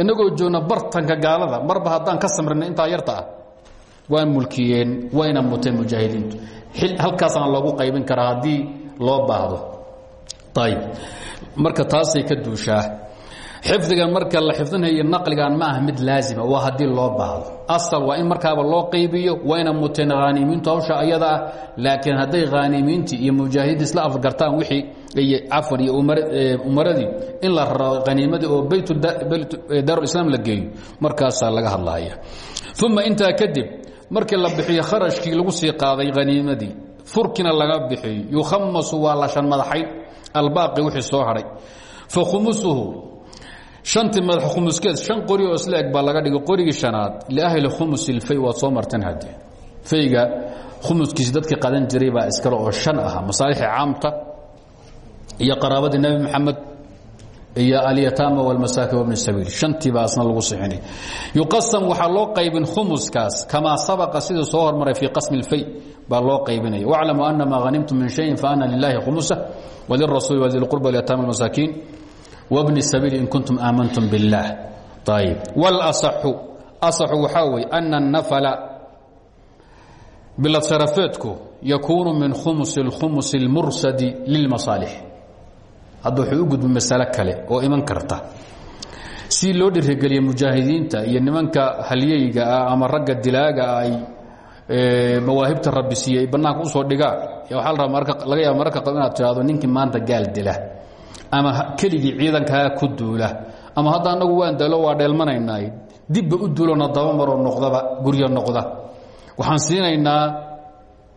Speaker 1: inagoo joogna bartanka gaalada marba haddaan ka samrina intaa yarta ah waa mulkiyeen wayna muteen mujaahidiintu. Halkaasana loogu qaybin karaa haddii loo baahdo. Ayb marka taasay ka duushaa xifdigan marka la xifdinhayo naqligan ma ah mid laazima waa haddii loo baahdo. Asal waa in markaaba loo qaybiyo wayna muteen haanimiintu hawsha ayada ah laakiin hadday haanimiintii iyo mujaahidiin isla afgartaan wixii iyo cafan iyo umaradii in la raro haniimadii oo baytdaarulislaam la geeyo. Markaasaa laga hadlahaya uma intaa kadib markii la bixiyo kharashkii lagu sii qaaday haniimadii furkina laga bixiyo yukhamasu waa la shan madaxayn albaaqi wixii soo hadhay fa khumusuhu shantii madax khumuskeed shan qori oo isla eg baa laga dhigay qorigii shanaad. Liahli khumus ilfay waad soo marteen haddee fayga khumuskiisi dadkii qadan jiray baa iskale oo shan ahaa masaalixii caamta iyo qaraabadii nebi moxamed iyo alyataama walmasaakin wabni sabiil shantii baa asna lagu sixinay yuqasam waxaa loo qaybin khumuskaas kamaa sabaqa sidii soo hormaray fii qasmi اlfay baa loo qaybinaya waclamu ana maa hanimtum min shayin faana lilahi khumusa walirasuuli walilqurba walyataama almasaakiin wbni sabiil in kuntum aamantum biاllaah ayb wاlaصaxu aصaxu waxaa weeye ana الnafla bilad sharafeedku yakuunu min khumus اlkhumus اlmursadi lilmasaalix hadda wuxuu u gudba masalo kale oo iman karta. Si loo dhirigeliya mujaahidiinta iyo nimanka halyeyga ah ama ragga dilaaga ah ay mawaahibta rabbi siiyey bannaanka u soo dhigaan waaa la rabaa laga yaaba mararka qab tidhahdo ninkii maanta gaal dila ama keligii ciidankaa ku duula ama hadda annagu waan dalo waa dheelmanaynaay dibba u duulona dabamaroo noqdaba guryo noqda. Waxaan siinaynaa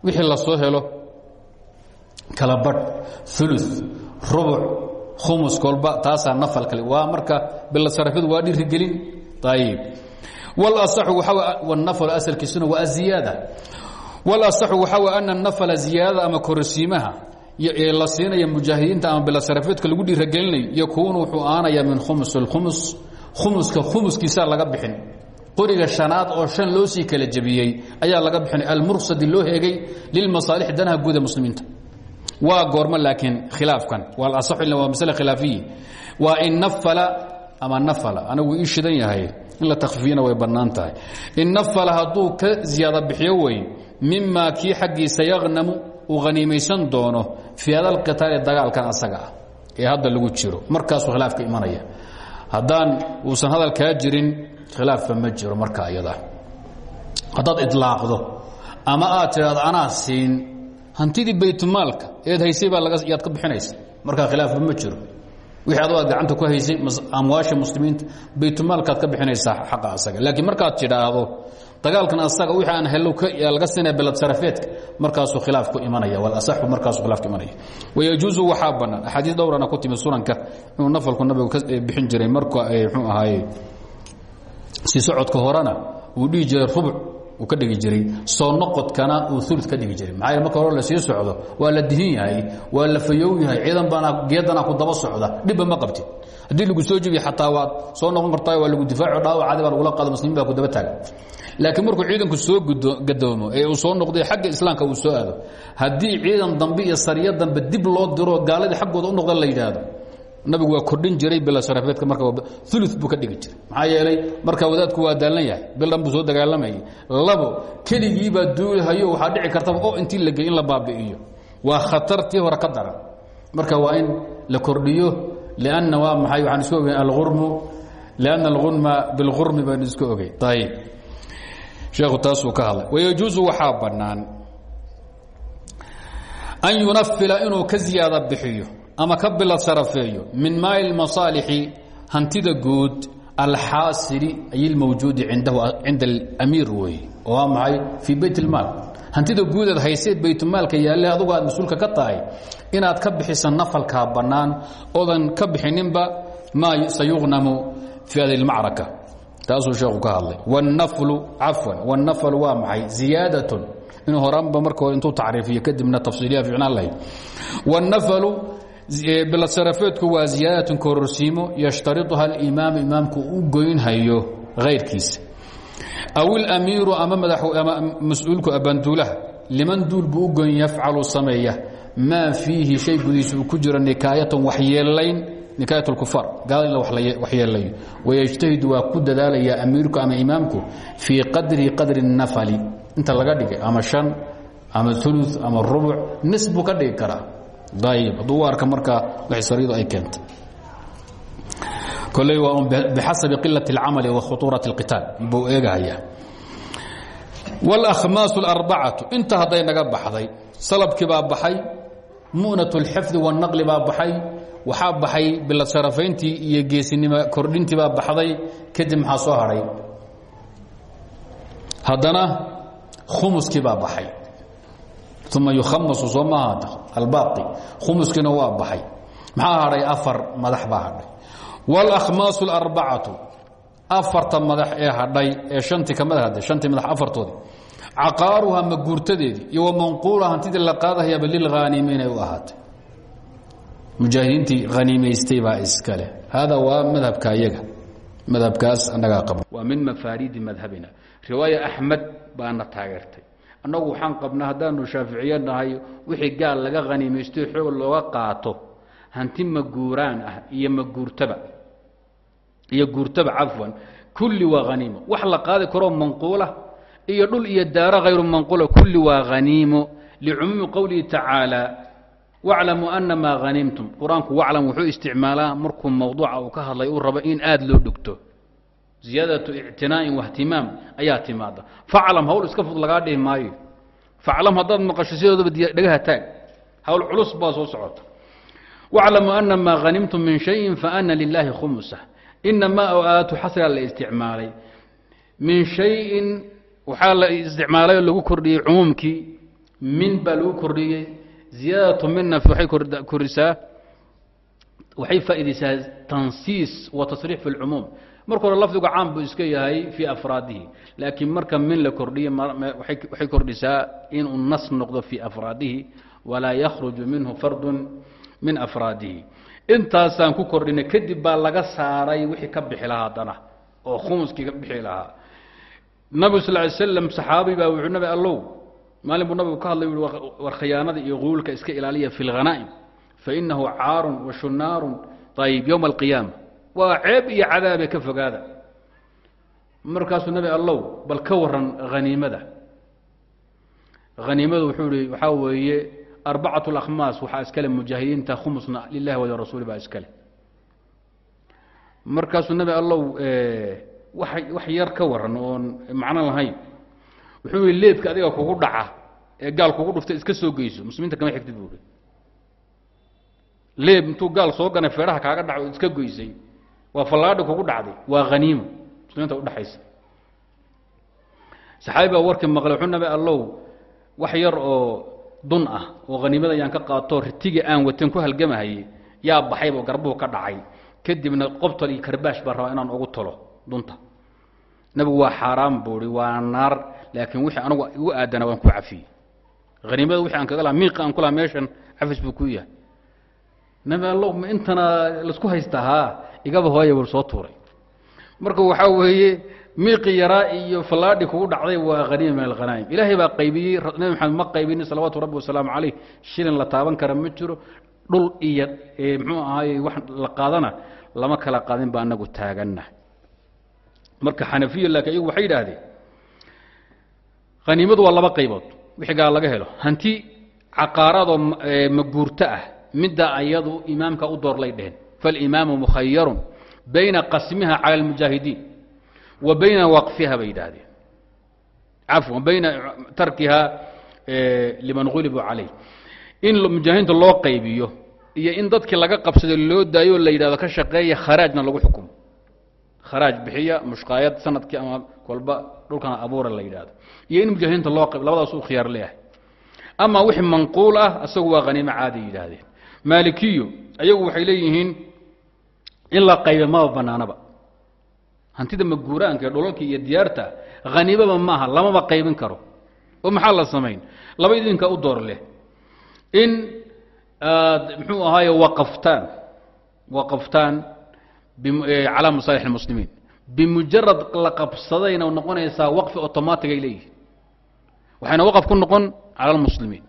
Speaker 1: wixii la soo helo kala badh ulu rubuc khumus kolba taasaa nafal kale. Waa marka bilasarafyadu waa dhirigelin ayib walasaxu waxaa nafal asalkiisuna waa aziyaada. Walasaxu waxaa way ana nafala ziyaadada ama korosiimaha ee la siinaya mujaahidiinta ama bilasarafeedka lagu dhiiragelinayo yakuunu wuxuu aanayaa min khumus. اlkhumus khumuska khumuskiisaa laga bixin. Qoriga shanaad oo shan loo sii kala jebiyey ayaa laga bixinay almursadi loo heegay lilmasaalix danaha guuda muslimiinta waa goormo laakiin khilaafkan. Waa masale khilaafiyi. Waa in nafala ama nafala anagu ii shidan yahay. In la takfifiyana way bannaan tahay. In nafala hadduu ka ziyaada bixiyo wey mimaa kii xaggiisa yaqnamu uu haniimaysan doono fii hada alqitaali dagaalkan asaga ah ee hadda lagu jiro. Markaasuu khilaafka imanaya. Haddaan uusan hadalkaa jirin khilaafba ma jiro marka iyada haddaad idlaaqdo ama aad tidhaahdo anaa siin hantidii baytmaalka eed haysay baa yaad ka bixinaysa. Markaa khilaafba ma jiro. Wixii adoo aad gacanta ku haysay amwaasha muslimiinta baytmaalkaad ka bixinaysaa xaqa asaga. Laakiin markaad tidhaahdo dagaalkan asaga wixii aan hellow laga siinaya belad sarafeedka markaasuu khilaafku imanaya. Walasaxu markaasuu khilaafku imanaya. Wayajuusu waxaa bannaan axaadiis dhowrana ku timi sunanka inuu nafalku nabigu ka bixin jiray marka mxuu ahaaye si socodka horena uu dhihi jiray rubuc uu ka dhigi jiray soo noqodkana uu ulu ka dhigi jiray. Maxaa marka hore la sii socdo waa la dihin yahay waa la fayow yahay ciidan baana geedana ku daba socda dhibba ma qabtid. Haddii lagu soo jebiye xataa waad soo noqon kartaa waa lagu difaaco dhaawacadi baa lagula qaado muslimiin baa ku daba taaga laakiin markuu ciidanku soo gadoomo ee uu soo noqday xagga islaamka uu soo aado haddii ciidan dambe iyo sariya dambe dib loo diro gaaladii xaggooda u noqda la yidhaahdo nabigu waa kordhin jiray bilasarafeedka marka ulu buu ka dhigi jiray. Maxaa yeelay marka wadaadku waa daallan yahay bil dhan buu soo dagaalamayay labo keligiibaa duulhayo waxaa dhici kartaba oo intii la gey in la baabi'iyo. Waa khatartii hore ka daran. Marka waa in la kordhiyo lianna waa maxay waxaan isku ogeyn alurmu lianna alurma bilurmi baynu isku ogey ayib sheekhu taasuu ka hadlay. Wayajuusu waxaa bannaan an yunafila inuu ka ziyaada bixiyo ama ka bilad sarafeeyo min maali masaalixi hantida guud alxaasili ay اlmawjuudi indahu cinda اlamiir wey oo waa maxay fii bayt اlmaal hantida guudeed hayseed baytmaalka yaalle adugu aad mas-uulka ka tahay inaad ka bixisa nafalkaa bannaan oodan ka bixininba maa sayuqnamu fii hadi اlmacraka taasuu sheekhu ka hadlay wاnaflu cafwan wاnaflu waa maxay ziyaadatun inuu horaanba marka hore intuu tacriifiyo kadibna tafsiiliya ficnaan lahayd wاnaflu biladsarafeedku waa ziyaadatun kororsiimo yashtarituha alimaamu imaamku u goynhayo hayrkiisa aw ilamiiru ama mas'uulku abbanduulaha liman duul buu goyn yafcalu sameeya. Maa fiihi shay gudihiisa ku jiro nikaayatan waxyeelayn nikaayat lkufaar gaalada in la waxyeelayo wayajtahidu waa ku dadaalayaa amiirku ama imaamku fii qadri qadri nafali. Inta laga dhigay ama shan ama ulu ama rubuc nis buu karaa ayb hadduu u arka markaa waxsariyadu ay keentay koley waa un bixasabi qilaة اlcamali wa khuطuuraة اlqitaal buu eegahayaa wاlأkhmaas اlarbacatu inta hadday naga baxday salabkii baa baxay mu'naة اlxifdi wالnaqli baa baxay waxaa baxay bilad sharafayntii iyo geesinimo kordhintii baa baxday kadib maxaa soo hadhay haddana khumuskii baa baxay uma yukhamasu soo maaha albaaqi khumuskiina waa baxay maxaa hadhay afar madax baa hadhay wاlahmaas اlarbacatu afarta madax ee hadhay ee hantii ka mid hadhay hantii madax afartoodii caqaaruha maguurtadeedii iyo wamanquula hantidii la qaadahayaaba lilhaanimiinay u ahaatay mujaahidiintii haniimaystay baa iskale hada waa madhabka ayaga madhabkaas anagaa qaba waa min mafaariidi madhabina riwaaya axmed baana taageertay annagu waxaan qabnaa haddaanu shaaficiye nahay wixii gaal laga haniimaystoy xoog looga qaato. Hanti maguuraan ah iyo maguurtaba iyo guurtaba cafwan. Kulli waa haniimo wax la qaadi karoo manquula. Iyo dhul iyo daaro hayru manqula kulli waa haniimo licumuumi qowlihi tacaala waclamuu ana maa hanimtum qur'aanku waclam wuxuu isticmaalaa markuu mawduuca uu ka hadlay uu rabo in aada loo dhugto ziyaadatu ictinaa'in wahtimaam ayaa timaada faclam hawl iska fud lagaa dhihi maayo faclam haddaad maqasho sidoodaba dhagaha taag hawl culus baa soo socota waclamuu ana maa hanimtum min shayin faana lilaahi khumusa inamaa aatu xasrigaa la isticmaalay min shayin waxaa la isticmaalay oo lagu kordhiyey cumuumkii min baa lagu kordhiyey ziyaadatu mina waxay korisaa waxay faa'iidaysaa tansiis wa tasriix fi lcumuum marka hore lafdigu caam buu iska yahay fii afraadihi. Laakiin marka min la kordhiyo waxay kordhisaa inuu nas noqdo fii afraadihi walaa yakhruju minhu fardun min afraadihi. Intaasaan ku kordhinay kadib baa laga saaray wixii ka bixi lahaa haddana oo khumuskii ka bixi lahaa. Nabigu sal ly slam saxaabi baa wuxuu nabi allow. Maalin buu nabigu ka hadlay u war khiyaanada iyo quulka iska ilaaliya fi lghanaa'im fainahu caarun wa shunaarun ayib yowma alqiyaama waa ceeb iyo cadaabe ka fogaada. Markaasuu nabi allow bal ka waran haniimada haniimadu wuxuu ihi waxaa weeye arbacat اlakhmaas waxaa iskale mujaahidiinta khumusna lilahi wali rasuuli baa iskale. Markaasuu nabi allow wax yar ka waran oon macno lahayn wuxuu yihi leebka adiga kugu dhaca ee gaal kugu dhuftay iska soo geyso muslimiinta kama xigtid buui leeb intuu gaal soo ganay feedhaha kaaga dhaco iska goysay waa fallaadhi kugu dhacday. Waa haniimo muslimiinta udhexaysa saxaabi baa warkii maqlay wuxuu nabi allow wax yar oo dun ah oo haniimada ayaan ka qaato ritiga aan watan ku halgamahayey yaa baxaybo garbuhu ka dhacay. Kadibna qobtol iyo karbaash baa rabaa inaan ugu tolo dunta. Nabigu waa xaaraan buui waa naar laakiin wixii anagu igu aadana waan ku cafiyey haniimada wixii aan kaga laha miiqa aan ku meeshan cafis buu ku yahay. Nabi allow ma intana la isku haysta igaba hooya buu soo tuuray. Marka waxaa weeye miiqi yaraa iyo fallaadhi kugu dhacday waa haniima min alghanaa'im ilaahay baa qaybiyey nabi maxamed ma qaybinin salawaatu rabbi wasalaamu calayh. Shilin la taaban kara ma jiro dhul iyo muxuu ahaaye wax la qaadana lama kala qaadin baa anagu taaganna. Marka xanafiya laakiin iyagu waxay yidhaahdeen haniimadu waa laba qaybood. Wixii laga helo hanti caqaaraadoo maguurto ah midda ayadu imaamka u door dheheen falimaamu mukhayarun bayna qasmiha cala almujaahidiin wa bayna waqfiha bay yidhaahdeen cafwan bayna tarkiha liman gulibuu calayh in mujaahidiinta iyo in dadkii laga qabsaday loo daayo la yidhahdo ka shaqeeya kharaajna lagu xukumo kharaaj bixiya mushqaayad sannadkii ama kolba dhulkan abuura la yidhahdo iyo in mujaahidiinta loo qayb labadaas khiyaar leeyahay ama wixii manquul ah isagu waa haniimo caadi yidhaahdeen maalikiyu ayagu waxay leeyihiin in la maba banaanaba hantida maguuraanka ee iyo diyaarta haniimaba maaha lamaba qaybin karo. Oo maxaa la samayn? Laba idinka u door leh. In aad muxuu ahaaye waqaftaan waqaftaan calaa masaalix اlmuslimiin bimujarad la qabsadayna noqonaysaa waqfi automatic ay leeyihiin waxayna waqaf ku noqon cala lmuslimiin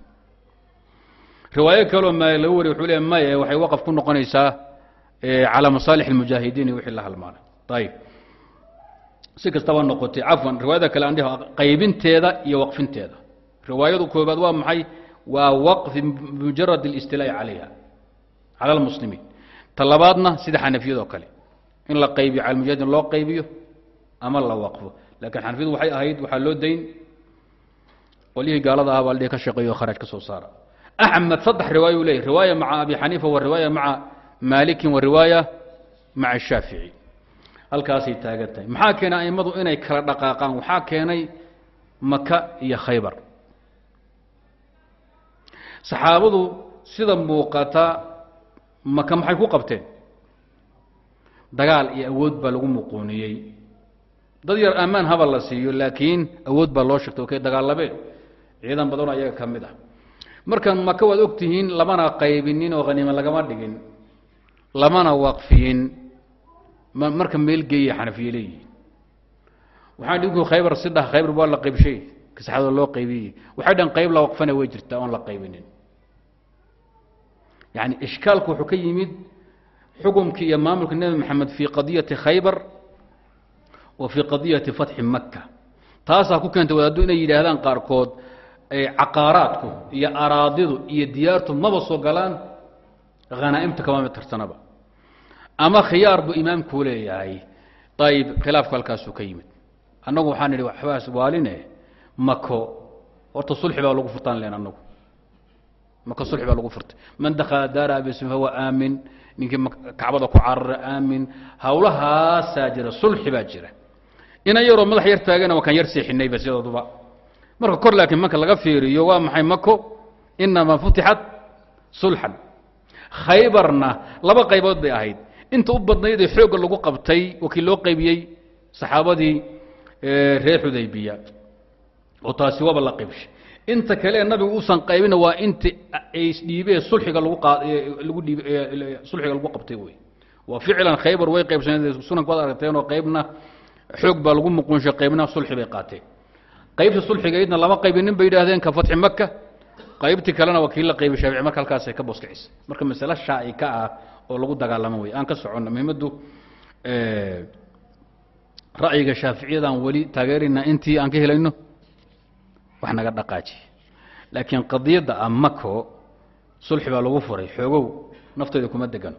Speaker 1: riwaayo kaloo ma laga wariy wuxuu le maye waxay waqaf ku noqonaysaa calaa masaalix اlmujaahidiin iyo wixii la halmaanay. Ayib si kastaba noqotay cafwan riwaayada kale aan dhih qaybinteeda iyo waqfinteeda. Riwaayadu koobaad waa maxay? Waa waqfi bimujarad اlistilaa'i calayha cala lmuslimiin ta sida xanafiyadoo kale. In la qaybiyo cala mujahidin loo qaybiyo ama la waqfo. Lakiin xanafiyadu waxay ahayd waxaa loo dayn qolyihii gaalada ah baa la dhihi ka shaqeeyo kharaaj ka soo saara. Axmed saddex riwaayo u leeyay riwaaya maca abi xaniifa wa riwaaya maca maalikin wa riwaaya maca shaafici. Halkaasay taagan tahay maxaa keenay aimadu inay kala dhaqaaqaan? Waxaa keenay maka iyo khaybar. Saxaabadu sida muuqata maka maxay ku qabteen? Dagaal iyo awood baa lagu muquuniyey. Dad yar ammaan haba la siiyo laakiin awood baa loo sheegtay okay dagaalabeen ciidan badanoo ayaga ka mid ah. Markan maka waad ogtihiin lamana qaybinin oo haniimo lagama dhigin lamana waqfiyin. Marka meel geeya xanafiye leeyihiin waxaan dhinku khaybar si khaybar waa la qaybshay kasaxadoo loo qaybiyey. Waxay dhan qayb la waqfana way jirtaa oon la qaybinin. Yani ishkaalku wuxuu ka yimid xukumkii iyo maamulka nebi maxamed fii qadiyati khaybar wa fii qadiyati fatxi maka taasaa ku keentay wadaaddu inay yidhaahdaan qaarkood caqaaraadku iyo araadidu iyo diyaartu maba soo galaan khanaa'imta kama tarsanaba ama khiyaar buu imaamkuu leeyahay. Ayib khilaafku halkaasuu ka yimid. Annagu waxaan idhi waxbaas waaline? Mako. Horta sulxi baa lagu furtaan len annagu. Maka sulxi baa lagu furtay. Man dakhala daara abism fahuwa aamin. Ninkii kacbada ku carara aamin. Hawlahaasaa jira sulxi baa jira. Ina yaroo madax yar taagana waa kaan yar seexinayba sidooduba marka kor laakiin marka laga fiiriyo waa maxay mako? Inamaa futixat sulxan. Khaybarna laba qaybood bay ahayd inta u badnaydee xoogga lagu qabtay wakii loo qaybiyey saxaabadii reer xudaybiya oo taasi waaba la qaybshay inta kale ee nabigu uusan qaybina waa inti ay isdhiibee sulxiga lagu sulxiga lagu qabtay wey. Waa ficlan khaybar way qaybsaneen sunanka waad aragteen oo qaybna xoog baa lagu muqunshay qaybna sulxi bay qaateen qaybta sulxigaydna lama qaybinin bay yidhaahdeen ka fatxi maka qaybtii kalena waa kii la qaybay shaafici marka halkaasay ka boskicisa marka masale shaaci ka ah oo lagu dagaalamo wey aan ka soconno muhimaddu ra'yiga shaaficiyadaan weli taageerayna intii aan ka helayno wax naga dhaqaaji. Laakiin qadiyadda ah mako sulxi baa lagu furay xoogow nafteyda kuma degan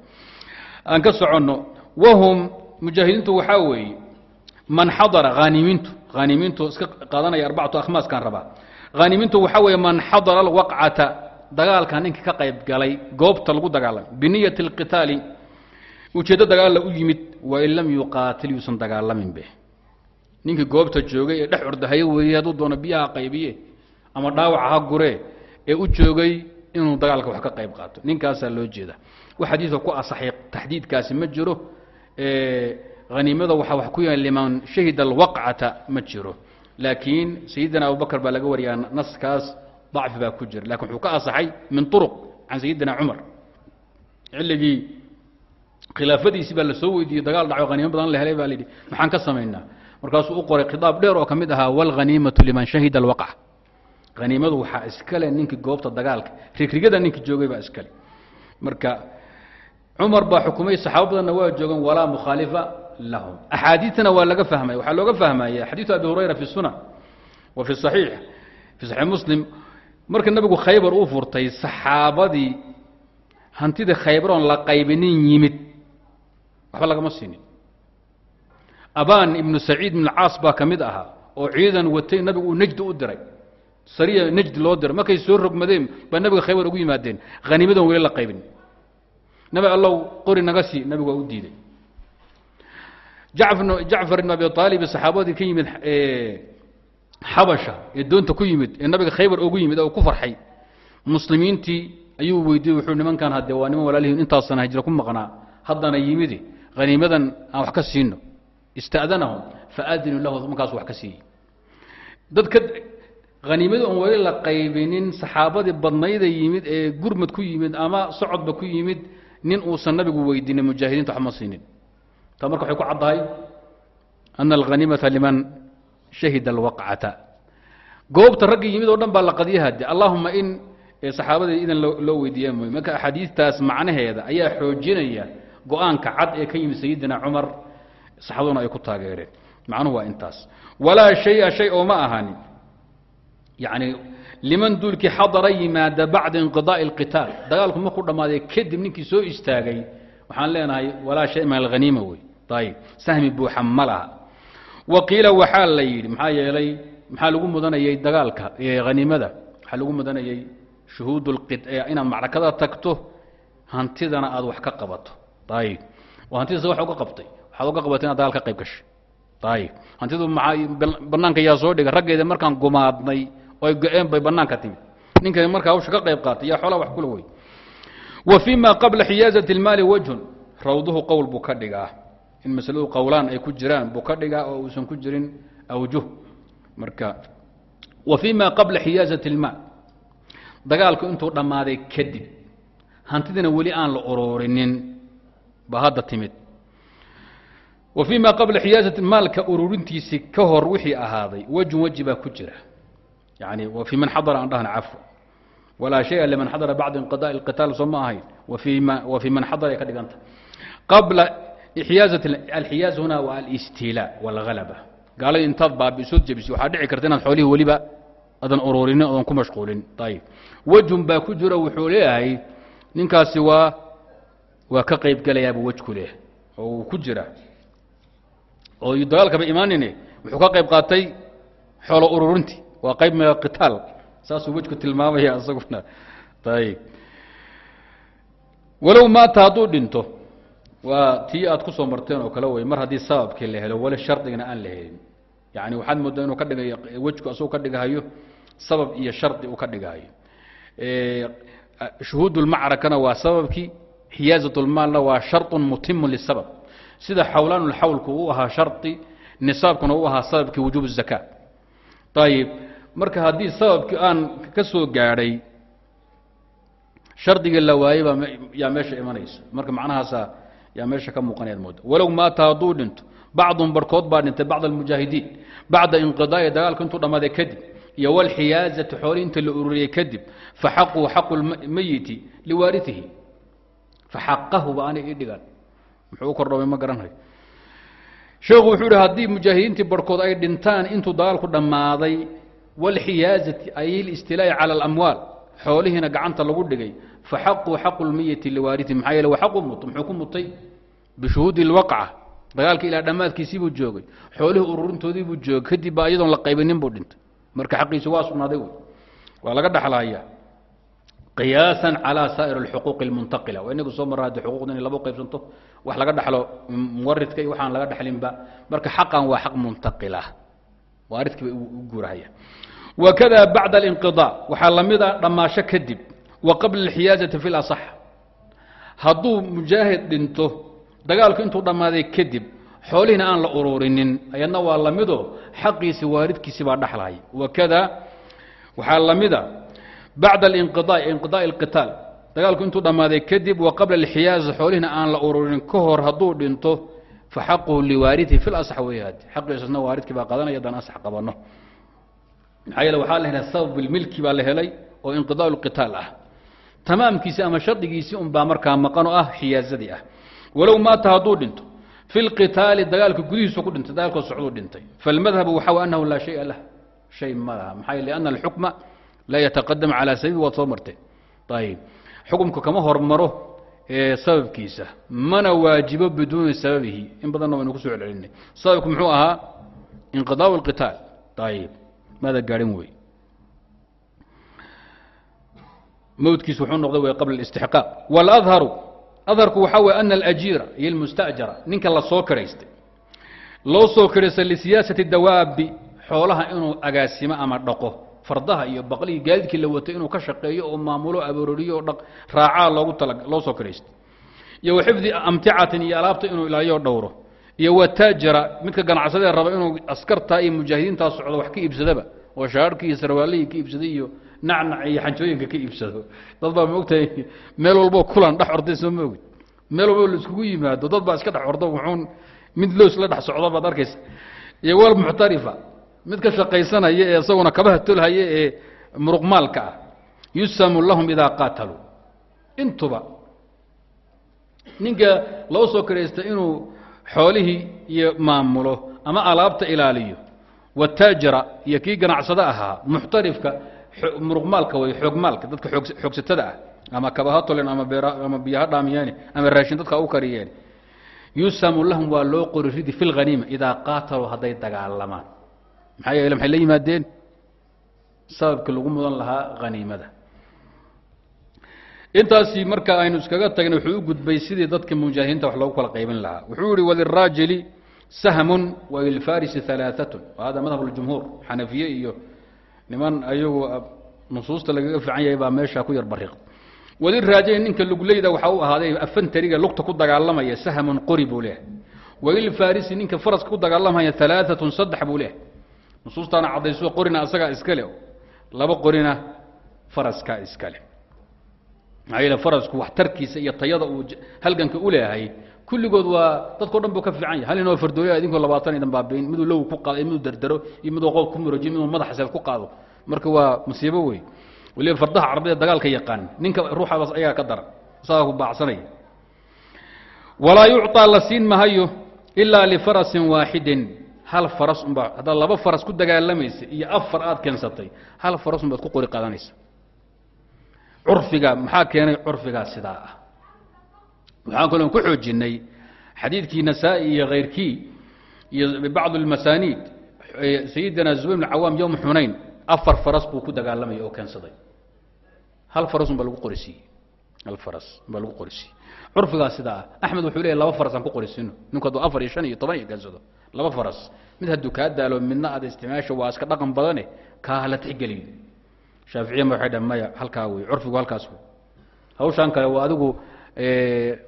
Speaker 1: aan ka soconno wahum mujaahidiintu waxaa weeye man xadara haanimiintu haanimiintu iska qaadanaya arbacatu akhmaaskaan rabaa. Haanimiintu waxaa weeye man xadara alwaqcata dagaalka ninkii ka qayb galay goobta lagu dagaalamay biniyati اlqitaali ujeeddo dagaalla u yimid wain lam yuqaatil yuusan dagaalamin be ninkii goobta joogay ee dhex ordahaye weeye hadduu doono biyaha qaybiye ama dhaawaca ha guree ee u joogay inuu dagaalka wax ka qayb qaato. Ninkaasaa loo jeeda. Wax xadiidka ku asaxay taxdiidkaasi ma jiro. Haniimada waxaa wax ku yahay liman shahida alwaqcata ma jiro. Laakiin sayidina abubakr baa laga wariyaa naskaas dacfi baa ku jira lakin wuxuu ka asaxay min uruq can sayidina cumar xilligii khilaafadiisii baa la soo weydiiyey dagaal dhaco haniimo badan la helay baa layidhi maxaan ka samaynaa markaasuu u qoray khitaab dheer oo ka mid ahaa wاlhaniimatu liman shahida alwaqca haniimadu waxaa iskale ninkii goobta dagaalka rigrigada ninkii joogay baa iskale marka cumar baa xukumay saxaabo badanna waa joogan walaa mukhaalifa lahum axaadiitana waa laga fahmaya waxaa looga fahmaya xadiiثu abi hurayra fi sunan wa fi صaxiix fi saxiix muslim marka nabigu khaybar uu furtay saxaabadii hantidii khaybaroon la qaybinin yimid. Waxba lagama siinin. Abaan ibnu saciid ibn caas baa ka mid ahaa oo ciidan watay nabigu uu nejdi u diray. Sariya nejdi loo diray. Markay soo rogmadeen baa nabiga khaybar ugu yimaadeen. Haniimadan weli la qaybin. Nabi allow qori naga sii nabigu waa u diiday. Jacfar ibn abi aalib saxaabadii ka yimid xabasha ee doonta ku yimid ee nabiga khaybar ugu yimid oo ku farxay. Muslimiintii ayuu weydiiyey wuxuu nimankan hadde waa niman walaalihiin intaasana hijra ku maqnaa. Haddana yimidi haniimadan aan wax ka siino. Ista'danahum faadinuu lahu markaasu wax ka siiyey. Dadka haniimada oon weli la qaybinin saxaabadii badnayda yimid ee gurmad ku yimid ama socodba ku yimid nin uusan nabigu weydiinin mujaahidiinta waxma siinin. Taa marka waxay ku caddahay ana alhaniimata liman shahida alwaqcata. Goobta ragga yimid oo dhan baa la qadiyahade allahuma in saxaabadii idan loo weydiiya mooy marka axaadiistaas macnaheeda ayaa xoojinaya go'aanka cad ee ka yimid sayidina cumar. Saxaabaduna ay ku taageereen. Macnuhu waa intaas. Walaa shaya shay oo ma ahani. Yani liman duulkii xadara yimaada bacda inqidaai اlqitaal dagaalku markuu dhammaaday kadib ninkii soo istaagay waxaan leenahay walaa shay min alhaniima wey ayib sahmi buuxa ma laha wa qiila waxaa la yidhi maxaa yeelay maxaa lagu mudanayay dagaalka haniimada waxaa lagu mudanayay shuhuud inaad macrakada tagto hantidana aad wax ka qabato. Ayib oo hantidasa wax uga qabtay. Waxaad uga qabatay inaad dagaal qayb gashay. Ayib hantidu maxaa banaanka yaa soo dhiga raggeeda markaan gumaadnay oy go-een bay banaanka timid. Ninka markaa hawsha ka qayb qaatay yaa xoolaa wax kula wey wa fii ma qabla xiyaazati اlmaali wajhun. Rawduhu qowl buu ka dhigaa in masaladu qowlaan ay ku jiraan buu ka dhigaa oo uusan ku jirin awjuh. Marka wa fii qabla xiyaazati اlmaal dagaalku intuu dhammaaday kadib hantidina weli aan la ururinin ba hadda timid. Wa fii qabla xiyaazati maalka ururintiisii ka hor wixii ahaaday wejun weji baa ku jira. Yani wa fii man xadara aan dhahna cafwa. Walaa shaya liman xadara bacda inqidaai اlqitaal soo ma ahayn. Wa fii man xadara ay ka dhiganta. Qabla alxiyaaz huna waa alistila wاlhalaba gaaladii intaad baabi'isood jebisay waxaa dhici karta inaad xoolihii weliba adan ururinin odan ku mashquulin ayib wejun baa ku jiro wuxuu leeyahay ninkaasi waa waa ka qayb gelayaabuu wejku leeyahay oo uu ku jira oo dagaalkaba imaanine wuxuu ka qayb qaatay xoolo ururintii waa qayb min alqitaal saasuu wejku tilmaamaya isaguna ayib walow maata hadduu dhinto waa tii aad ku soo marteen oo kale wey mar haddii sababkii la helo wali shardigana aan la helin yani waxaad moodaa inuu ka dhigayo wejku asagoo ka dhigahayo sabab iyo shardi uu ka dhigahayo shuhuud lmacrakana waa sababkii xiyaazat lmaalna waa sharطu mutimu lisabab sida xawlaan xawlku u ahaa shardi nisaabkuna u ahaa sababkii wujuub الzaka ayib marka haddii sababkii aan ka soo gaadhay shardigii la waayey baa yaa meesha imanaysa marka macnahaasa yaa meesha ka muuqanayaad mooda walow maata hadduu dhinto bacdun barhkood baa dhintay bacd almujaahidiin. Bacda inqidaa'i dagaalka intuu dhammaaday kadib iyo walxiyaazati xooli inta la ururiyey kadib faxaquu xaqu lmeyiti liwaariihi faxaqahu ba ana ii dhigan muxuu u kordhoway ma garanhay sheekhu wuxuu ihi haddii mujaahidiintii barhkood ay dhintaan intuu dagaalku dhammaaday walxiyaazati ay listilaa'i cala alamwaal xoolihiina gacanta lagu dhigay faxaquu xaqu lmeyiti liwaariihi maxaa yeele waa xaqu mut muxuu ku mutay bishuhuudi lwaqca dagaalka ilaa dhammaadkiisii buu joogay. Xoolihii ururintoodii buu joogay. Kadib baa iyadoon la qaybinin buu dhintay. Marka xaqiisu waa sugnaaday wey. Waa laga dhaxlaya qiyaasan calaa saa'ir alxuquuqi almuntaqila. Waa inagu soo marra haddi xuquuqda inay labo qaybsanto wax laga dhaxlo muwaridka iyo waxaan laga dhaxlinba. Marka xaqan waa xaq muntaqila. Waaridkii bay u guurahaya wakada bacda alinqidaa. Waxaa la mid a dhammaasho kadib wa qabla alxiyaazati fi lasax hadduu mujaahid dhinto dagaalku intuu dhammaaday kadib xoolihina aan la ururinin ayadna waa la xaqiisi waaridkiisi baa dhaxlaya wakada waxaa la bacda alinqidaa inqidaa alqitaal. Dagaalku intuu dhammaaday kadib wa qabla xoolihina aan la ururinin ka hor hadduu dhinto fa xaquhu fi lasax weeyaad xaqiisasna waaridkii baa qadanaya haddaan asax qabanno maxaa yeele waxaa la helay sabab bilmilki baa la helay oo inqidaa lqitaal ah tamaamkiisi ama shardigiisii unbaa markaa maqan oo ah xiyaazadii ah. Walow maata hadduu dhinto fi lqitaali dagaalka gudihiisu ku dhintay dagaalkoo socduu dhintay. Falmadhabu waxa w anahu laa shaya lah. Shay ma maxaa yeele ana alxukma laa yataqadam calaa sabibi waad soo martay. Ayib xukumku kama hormaro sababkiisa mana waajibo biduuni sababihi. In badanna waynu ku soo celcelinay. Sababku muxuu ahaa inqidaa lqitaal ayib maada gaadhin wey mowdkiisu wuxuu noqday wey qabla اlاstixqaaq wاladharu adharku waxaa weye ana alajiira iyo almustajara ninka la soo kiraystay loo soo kiraystay lisiyaasati dawaabi xoolaha inuu agaasimo ama dhaqo fardaha iyo baqlihii gaadidkii la watay inuu ka shaqeeyo oo maamulo abarooriyo oo dhaq raacaa loogu tala loo soo kiraystay iyo wa xifdi amticatin iyo alaabta inuu ilaaliyo dhowro iyo wataajara midka ganacsadee raba inuu askartaa iyo mujaahidiintaa socdo wax ka iibsadaba oo shaarhkii iyo sarwaalihii ka iibsaday iyo nacnac iyo xanjooyinka ka iibsado. Dad baa maogtahay meel walbo kulan dhex orday soo maogid meel walbo laiskugu yimaado dad baa iska dhex ordo wuxuun mid loos la dhex socdo baad arkaysa. Iyo wal muctarifa mid ka shaqaysanaya ee isaguna kabaha tolhaya ee muruqmaalka ah yusamu lahum idaa qaataluu intuba ninka loo soo kiraysta inuu xoolihii iyo maamulo ama alaabta ilaaliyo wataajara iyo kii ganacsado ahaa muxtarifka muruqmaalka way xoogmaalka dadka xoogsatada ah. Ama kabaha tolen ama ama biyaha dhaamiyeene ama raashin dadka u kariyeen yusamu lahum waa loo qori ridi fi lhaniima idaa qaataluu hadday dagaalamaan. Maxaa yeele maxay la yimaadeen? Sababkii lagu mudan lahaa haniimada intaasi marka aynu iskaga tagnay wuxuu u gudbay sidii dadka mujaahidiinta wax loogu kala qaybin lahaa. Wuxuu yihi waliraajili sahmun walilfarisi alaaatun hada madhab ljumhuur xanafiye iyo niman ayagu nusuusta lagaga fiican yahay baa meesha ku yar bariiq waliraajili ninka lugleyda waxaa u ahaaday afantariga lugta ku dagaalamaya sahmun qori buu leehay walilfarisi ninka faraska ku dagaalamaya alaaatun saddex buu leehay nusuustaana cadayso qorina asagaa iskale laba qorina faraskaa iskale maxaa yeele farasku waxtarkiisa iyo tayada uu halganka u leeyahay kulligood waa dadko dhan buu ka fiican yahay. Hal inoo fardooya idinkoo labaatan idan baabayn miduu low ku qaado miduu dardaro iyo miduu qof ku murajiyo miduu madaxa seef ku qaado. Marka waa musiibo wey waliba fardaha carabida dagaalka yaqaan ninka ruuxabaas ayagaa ka dara isagaa ku baacsanaya. Walaa yucطaa la siin mahayo ilaa lifarasin waaxidin hal faras unbaa haddaad laba faras ku dagaalamaysa iyo afar aad keensatay hal faras unbaad ku qori qaadanaysa. Curfiga maxaa keenay curfigaa sidaa ah waxaan kaloon ku xoojinay xadiidkii nasaa-i iyo khayrkii iyo bacd اlmasaaniid sayidina zubayr bn cawaam yowm xunayn afar faras buu ku dagaalamaya oo keensaday. Hal faras un baa lagu qorisiiyey. Hal faras baa lagu qorisiiyey. Curfigaa sidaa ah axmed wuxuu leeyahy laba faras aan ku qorisino. Ninku hadduu afar iyo shan iyo toban iyo keensado laba faras. Mid hadduu kaa daalo midna aad isticmaasho waa iska dhaqan badane kaa hala tixgeliyo shaaficiyama waxay dhaheen maya halkaa wey curfigu halkaas wey hawshaan kale waa adigu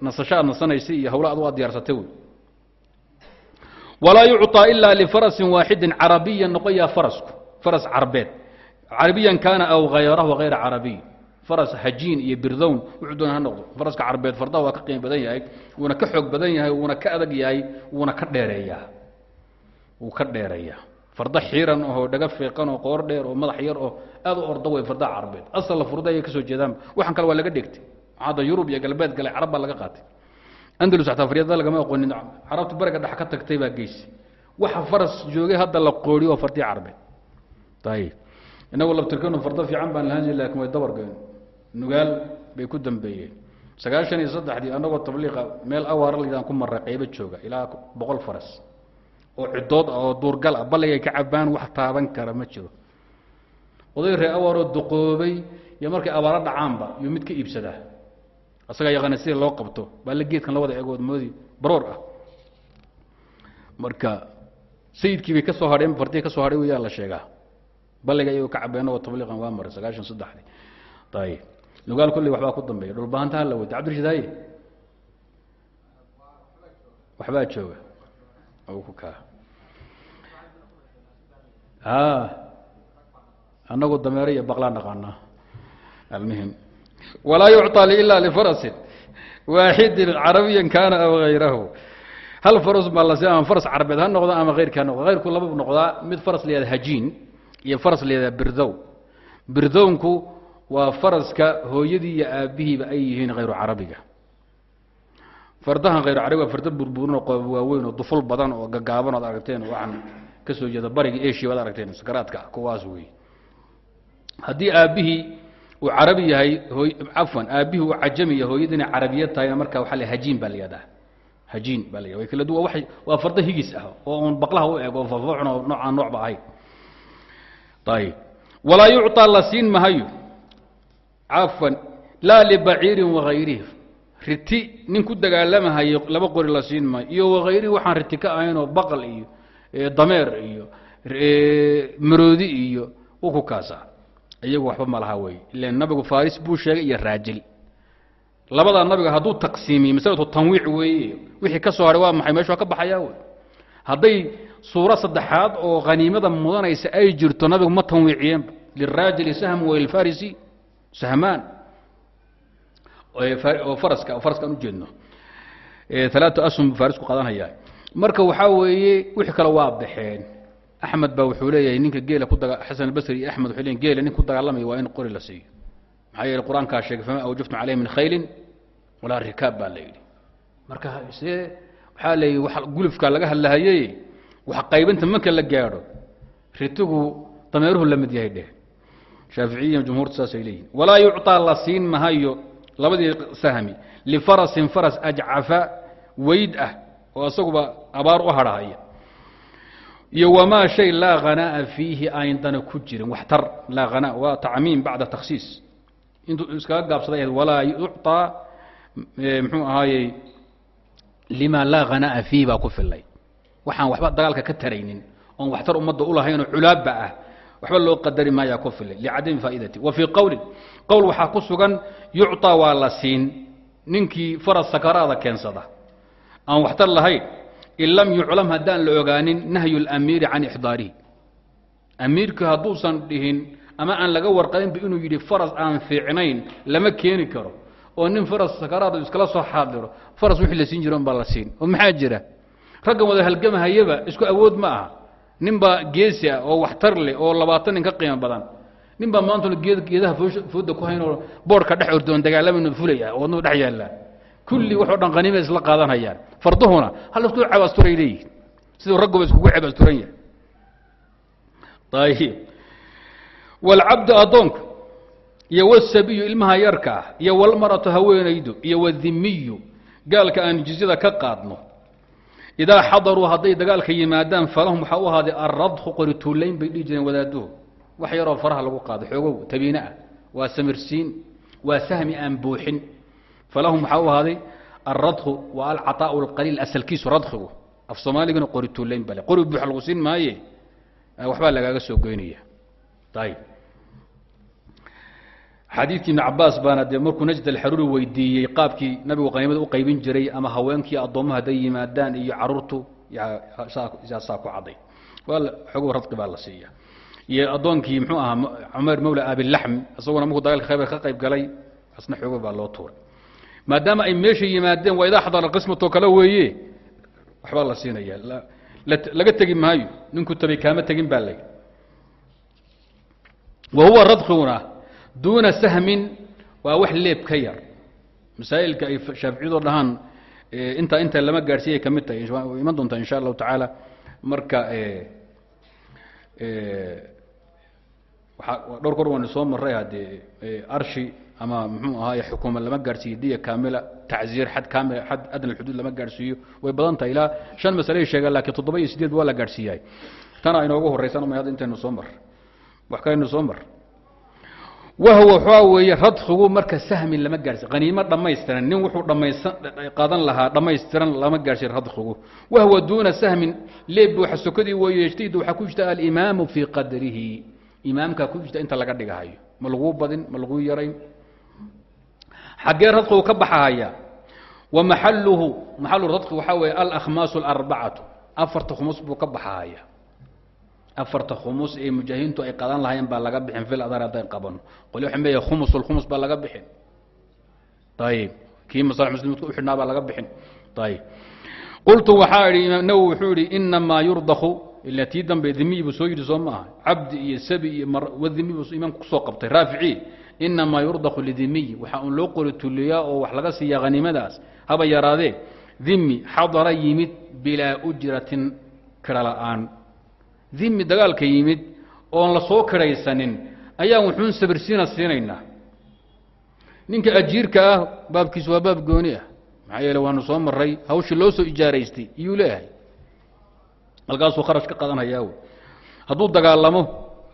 Speaker 1: nasasho aad nasanaysa iyo hawlo adu aad diyaarsatay wey walaa yucطى ila lfarasin waaxidin carabiya noqoyaa farasku faras carbeed. Carabiyan kaana aw hayrahu hayra carabiy. Faras hajiin iyo birdown wuxuu doona ha noqdo. Faraska carbeed fardaha waa ka qiimo badan yahay wuuna ka xoog badan yahay wuuna ka adag yahay wuuna ka dheereeyaa wuu ka dheereeyaa farda xiiran oo dhaga fiiqan oo qoor dheer oo madax yar oo aad u orda wey fardaha carbeed. Asal furda ayay ka soo jeedaan. Waxaan kale waa laga dhegtay hadda yurub iyo galbeed gale carab baa laga qaatay andalus xataa faryada lagama aqoonin carabtu bariga dhex ka tagtay baa geysi waxa faras joogay hadda la qooriyo waa fardii carbeed ayib inagu labtirkanu fardo fiican baan lahaan jiri way dabargeen nugaal bay ku dambeeyeen sagaashan iyo saddexdii annagoo tabliiqa meel awaara ku marray qaybo jooga ilaa boqol faras oo cidood ah oo duurgal ah balligay ka cabaan wax taaban kara ma jiro oday ree duqoobay iyo markay abaaro dhacaanba yuu mid ka iibsadaa asagaa yaqaana sida loo qabto. Baa la geedkan labada egood moodi. Baroor ah. Marka sayidkii bay ka soo hadheen fardii ka soo hadhay wayaa la sheegaa. Balliga iyagoo ka cabeen oo tabliiqan waa maray sagaashan saddexdii. Ayib nugaal kulley waxbaa ku dambeeya dhulbahantaha la wada cabdirashiid haye waxbaa jooga. Ku kaa. A annagu dameero iyo baqlaan dhaqaanaa. Almuhim walaa yucطى ila lfarasin waaxidin carabiya kaana aw hayrahu hal faras baa la si ama faras carabeed ha noqdo ama heyrka ha noqdo heyrku laba noqdaa mid faras la hajiin iyo faras la birdow birdownku waa faraska hooyadii iyo aabbihiiba ay yihiin hayru carabiga fardahan hayru carabiga waa farda burburinoo qoob waaweyn oo duful badan oo gagaaban oad aragteen waxaan ka soo jeeda bariga asia waad aragteen sakaraadka kuwaas wey haddii aabbihii uu carabi yahay cafwan aabbihii uu cajami yahay hooyadiina carabiya tahayna marka waxaa la hajiin baa la hajiin baa la yihahda way kala duwa waay waa farda higis ah oo uun baqlaha u eg oo noocaan noocba ahayd. Ayib walaa yucطى la siin mahayo. Cafwan laa libaciirin wagayrihi riti nin ku dagaalamahayo laba qori la siin maayo iyo wagayrihi waxaan riti ka ahaynoo baqal iyo dameer iyo maroodi iyo u ku kaasa iyagu waxba ma laha wey ilan nabigu faris buu sheegay iyo raajil labadaa nabiga hadduu taqsiimiye masalatu tanwiic weeye. Wixii ka soo haray waa maxay? Meeshu waa ka baxayaa wey hadday suuro saddexaad oo haniimada mudanaysa ay jirto nabigu ma tanwiiciyeenba liraajili sahm walfarisi sahmaan. Oo faraska faraska aan ujeedno alaatu ashum farisku qaadanhayaa marka waxaa weeye wixii kale waa baxeen axmed baa wuxuu leeyahay ninka geela ku daga xasan albasri iyo axmed wuxuu leeyahay geela nin ku dagaalamaya waa in qori la siiyo. Maxaa yeele qur'aankaa sheegay fama awjaftum calayhi min khaylin walaa rikaab baa la yidhi. Marka see waxaa leeyahy wax gulufka laga hadlahayey wax qaybinta marka la gaadho ritigu dameeruhu la yahay dheh shaaficiya jumhuurta saasay leeyihiin walaa yucطaa la siin mahayo labadii sahmi lifarasin faras ajcafa weyd ah oo isaguba abaar u harhaya iyo wamaa shay laa hanaa'a fiihi ayndana ku jirin waxtar laa hanaa waa tacmiim bacda takhsiis. Intuu iskaga gaabsaday ahayd walaa yucطaa muxuu ahaayey lima laa hanaa'a fiihi baa ku filay waxaan waxba dagaalka ka taraynin oon waxtar ummadda u lahaynoo culaabba ah waxba loo qadari maayaa ku filay licadami faa'idati wa fii qowlin qowl waxaa ku sugan yucطaa waa la siin ninkii faras sakaraada keensada aan waxtar lahayn in lam yuclam haddaan la ogaanin nahyu اlamiiri can ixdaarihi. Amiirku hadduusan dhihin ama aan laga warqabinba inuu yidhi faras aan fiicnayn lama keeni karo. Oo nin faras sakaraada iskala soo xaadiro faras wixii la siin jira un baa la siin. Oo maxaa jira? Raggan wada halgamahayaba isku awood ma aha. Nin baa geesi ah oo waxtar leh oo labaatan nin ka qiimo badan. Nin baa maanta geed geedaha fooda ku hayn oo boorka dhex ordoon dagaalamayno fulaya oo wadnuu dhex yaallaa kulli waxoo dhan haniimay isla qaadanayaan farduhuna hal isku cabaasturay leeyihiin siduu ragguba iskugu cabaasturan yahay. Ayib waalcabdu addoonku iyo wasabiyu ilmaha yarka ah iyo walmaratu haweenaydu iyo wadimiyu gaalka aan jizyada ka qaadno. Idaa xadaruu hadday dagaalka yimaadaan falahum waxaa u ahaaday alradku qorituulayn bay dhihi jireen wadaaduhu wax yaroo faraha lagu qaado xoogow tabiine ah. Waa samirsiin waa sahmi aan buuxin falahum waxaa u ahaaday alradku waa alcaطaaءu اlqaliil asalkiisu radkigu af soomaaligana qorituulayn bale qori buux lagu siin maaye waxbaa lagaaga soo goynaya ayb xadiidkii ibn cabaas baana dee markuu najd alxaruuri weydiiyey qaabkii nabigu qaniimada u qaybin jiray ama haweenkii addoommaha hadday yimaadaan iyo caruurtu saa ku cadday xoguu radqi baa la siiya iyo addoonkii mxuu ahaa cumayr mawla abilaxm isaguna markuu dagaalka khaybar ka qayb galay asna xoogo baa loo tuuray maadaama ay meesha yimaadeen waa idaa xadara qismatoo kale weeye waxbaa la siinaya. Laga tegi maayo. Ninku tabay kaama tegin baa lay wa huwa radqiguna duuna sahmin waa wax leeb ka yar. Masaa'ilka ay shaaficiyadu dhahaan intaa inta lama gaadhsiiyay ka mid tahay iman doonta insha allahu tacaala. Marka waa dhowr kor waanu soo maray haddee arshi ama muxuu ahaay xukuuma lama gaadhsiiyo diya kaamila tacziir xad kaamil xad adna xuduud lama gaadhsiiyo way badan tahay ilaa shan masale sheegaan laakiin toddoba iyo sideed waa la gaadhsiiyahay tana inoogu horraysan umay hadda intaynu soo mar. Wax kalaynu soo mar. Wahwa waxaa weeye radkigu marka sahmin lama gaadhsi qaniimo dhammaystiran nin wuxuu dhammaysan qaadan lahaa dhammaystiran lama gaadhsiin radkigu wahwa duuna sahmin leeb waxa sokadii weeye yajtahid waxaa ku jirta alimaamu fii qadrihi. Imaamkaa ku jirta inta laga dhigahayo. Ma laguu badin ma laguu yarayn xaggee radkigu ka baxahaya wa maxaluhu maxalu radki waxaa weeye alakhmaasu alarbacatu afarta khumus buu ka baxahaya afarta khumus ee mujaahidiintu ay qadan lahaayeen baa laga bixin fil adar haddayn qabano qoli waxay leeyahay khumus baa laga bixin. Ayib kii masalix muslimidka u xidhnaa baa laga bixin. Ayib qultu waxaa idhi imaam wuxuu yidhi inamaa yurdakhu ila tii dambe dimiyi buu soo yidhi soo maaha. Cabdi iyo sabi iyo wadimi buu imaamka ku soo qabtay raafici inamaa yurdakhu lidimiyi waxaa un loo qori tuliyaa oo wax laga siiyaa haniimadaas haba yaraadee dimi xadara yimid bilaa ujratin kira la'aan dimi dagaalka yimid oon la soo kiraysanin ayaan wuxuun sabirsiina siinaynaa ninka ajiirka ah baabkiisu waa baab gooni ah maxaa yeele waanu soo maray hawshii loo soo ijaaraystay iyuu leeyahay halkaasuu kharash ka qadanhayaa wey hadduu dagaalamo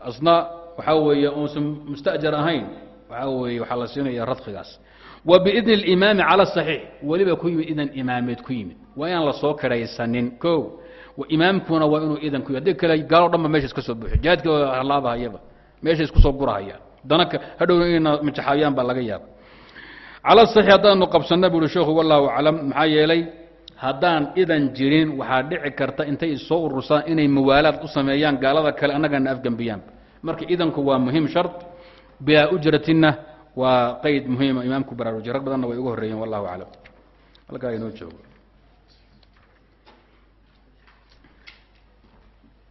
Speaker 1: asna waxaa weeye uusan mustajar ahayn waxaa weeye waxaa la siinaya radkigaas wa biidni اlimaami cala saxiix. Weliba ku yimid idan imaameed ku yimid. Waa inaan la soo kiraysanin o imaamkuna waa inuu idan ku y haddii kale gaaloo dhan ba meesha iska soo buuxo jihaadka halaabahayaba meesha isku soo gurahayaan danaka hadhowna inayna majaxaabiyaan baa laga yaaba cala saxiix haddaanu qabsanna bu uhi sheekhu wallahu aclam. Maxaa yeelay haddaan idan jirin waxaa dhici karta intay soo urursaan inay muwaalaad u sameeyaan gaalada kale annagana afgembiyaan marka idanku waa muhiim shar bilaa ujratinna waa qeyd muhiima imaamku baraarujiy rag badanna way ugu horreeyeen wallahu aclam halkaa inoo joogo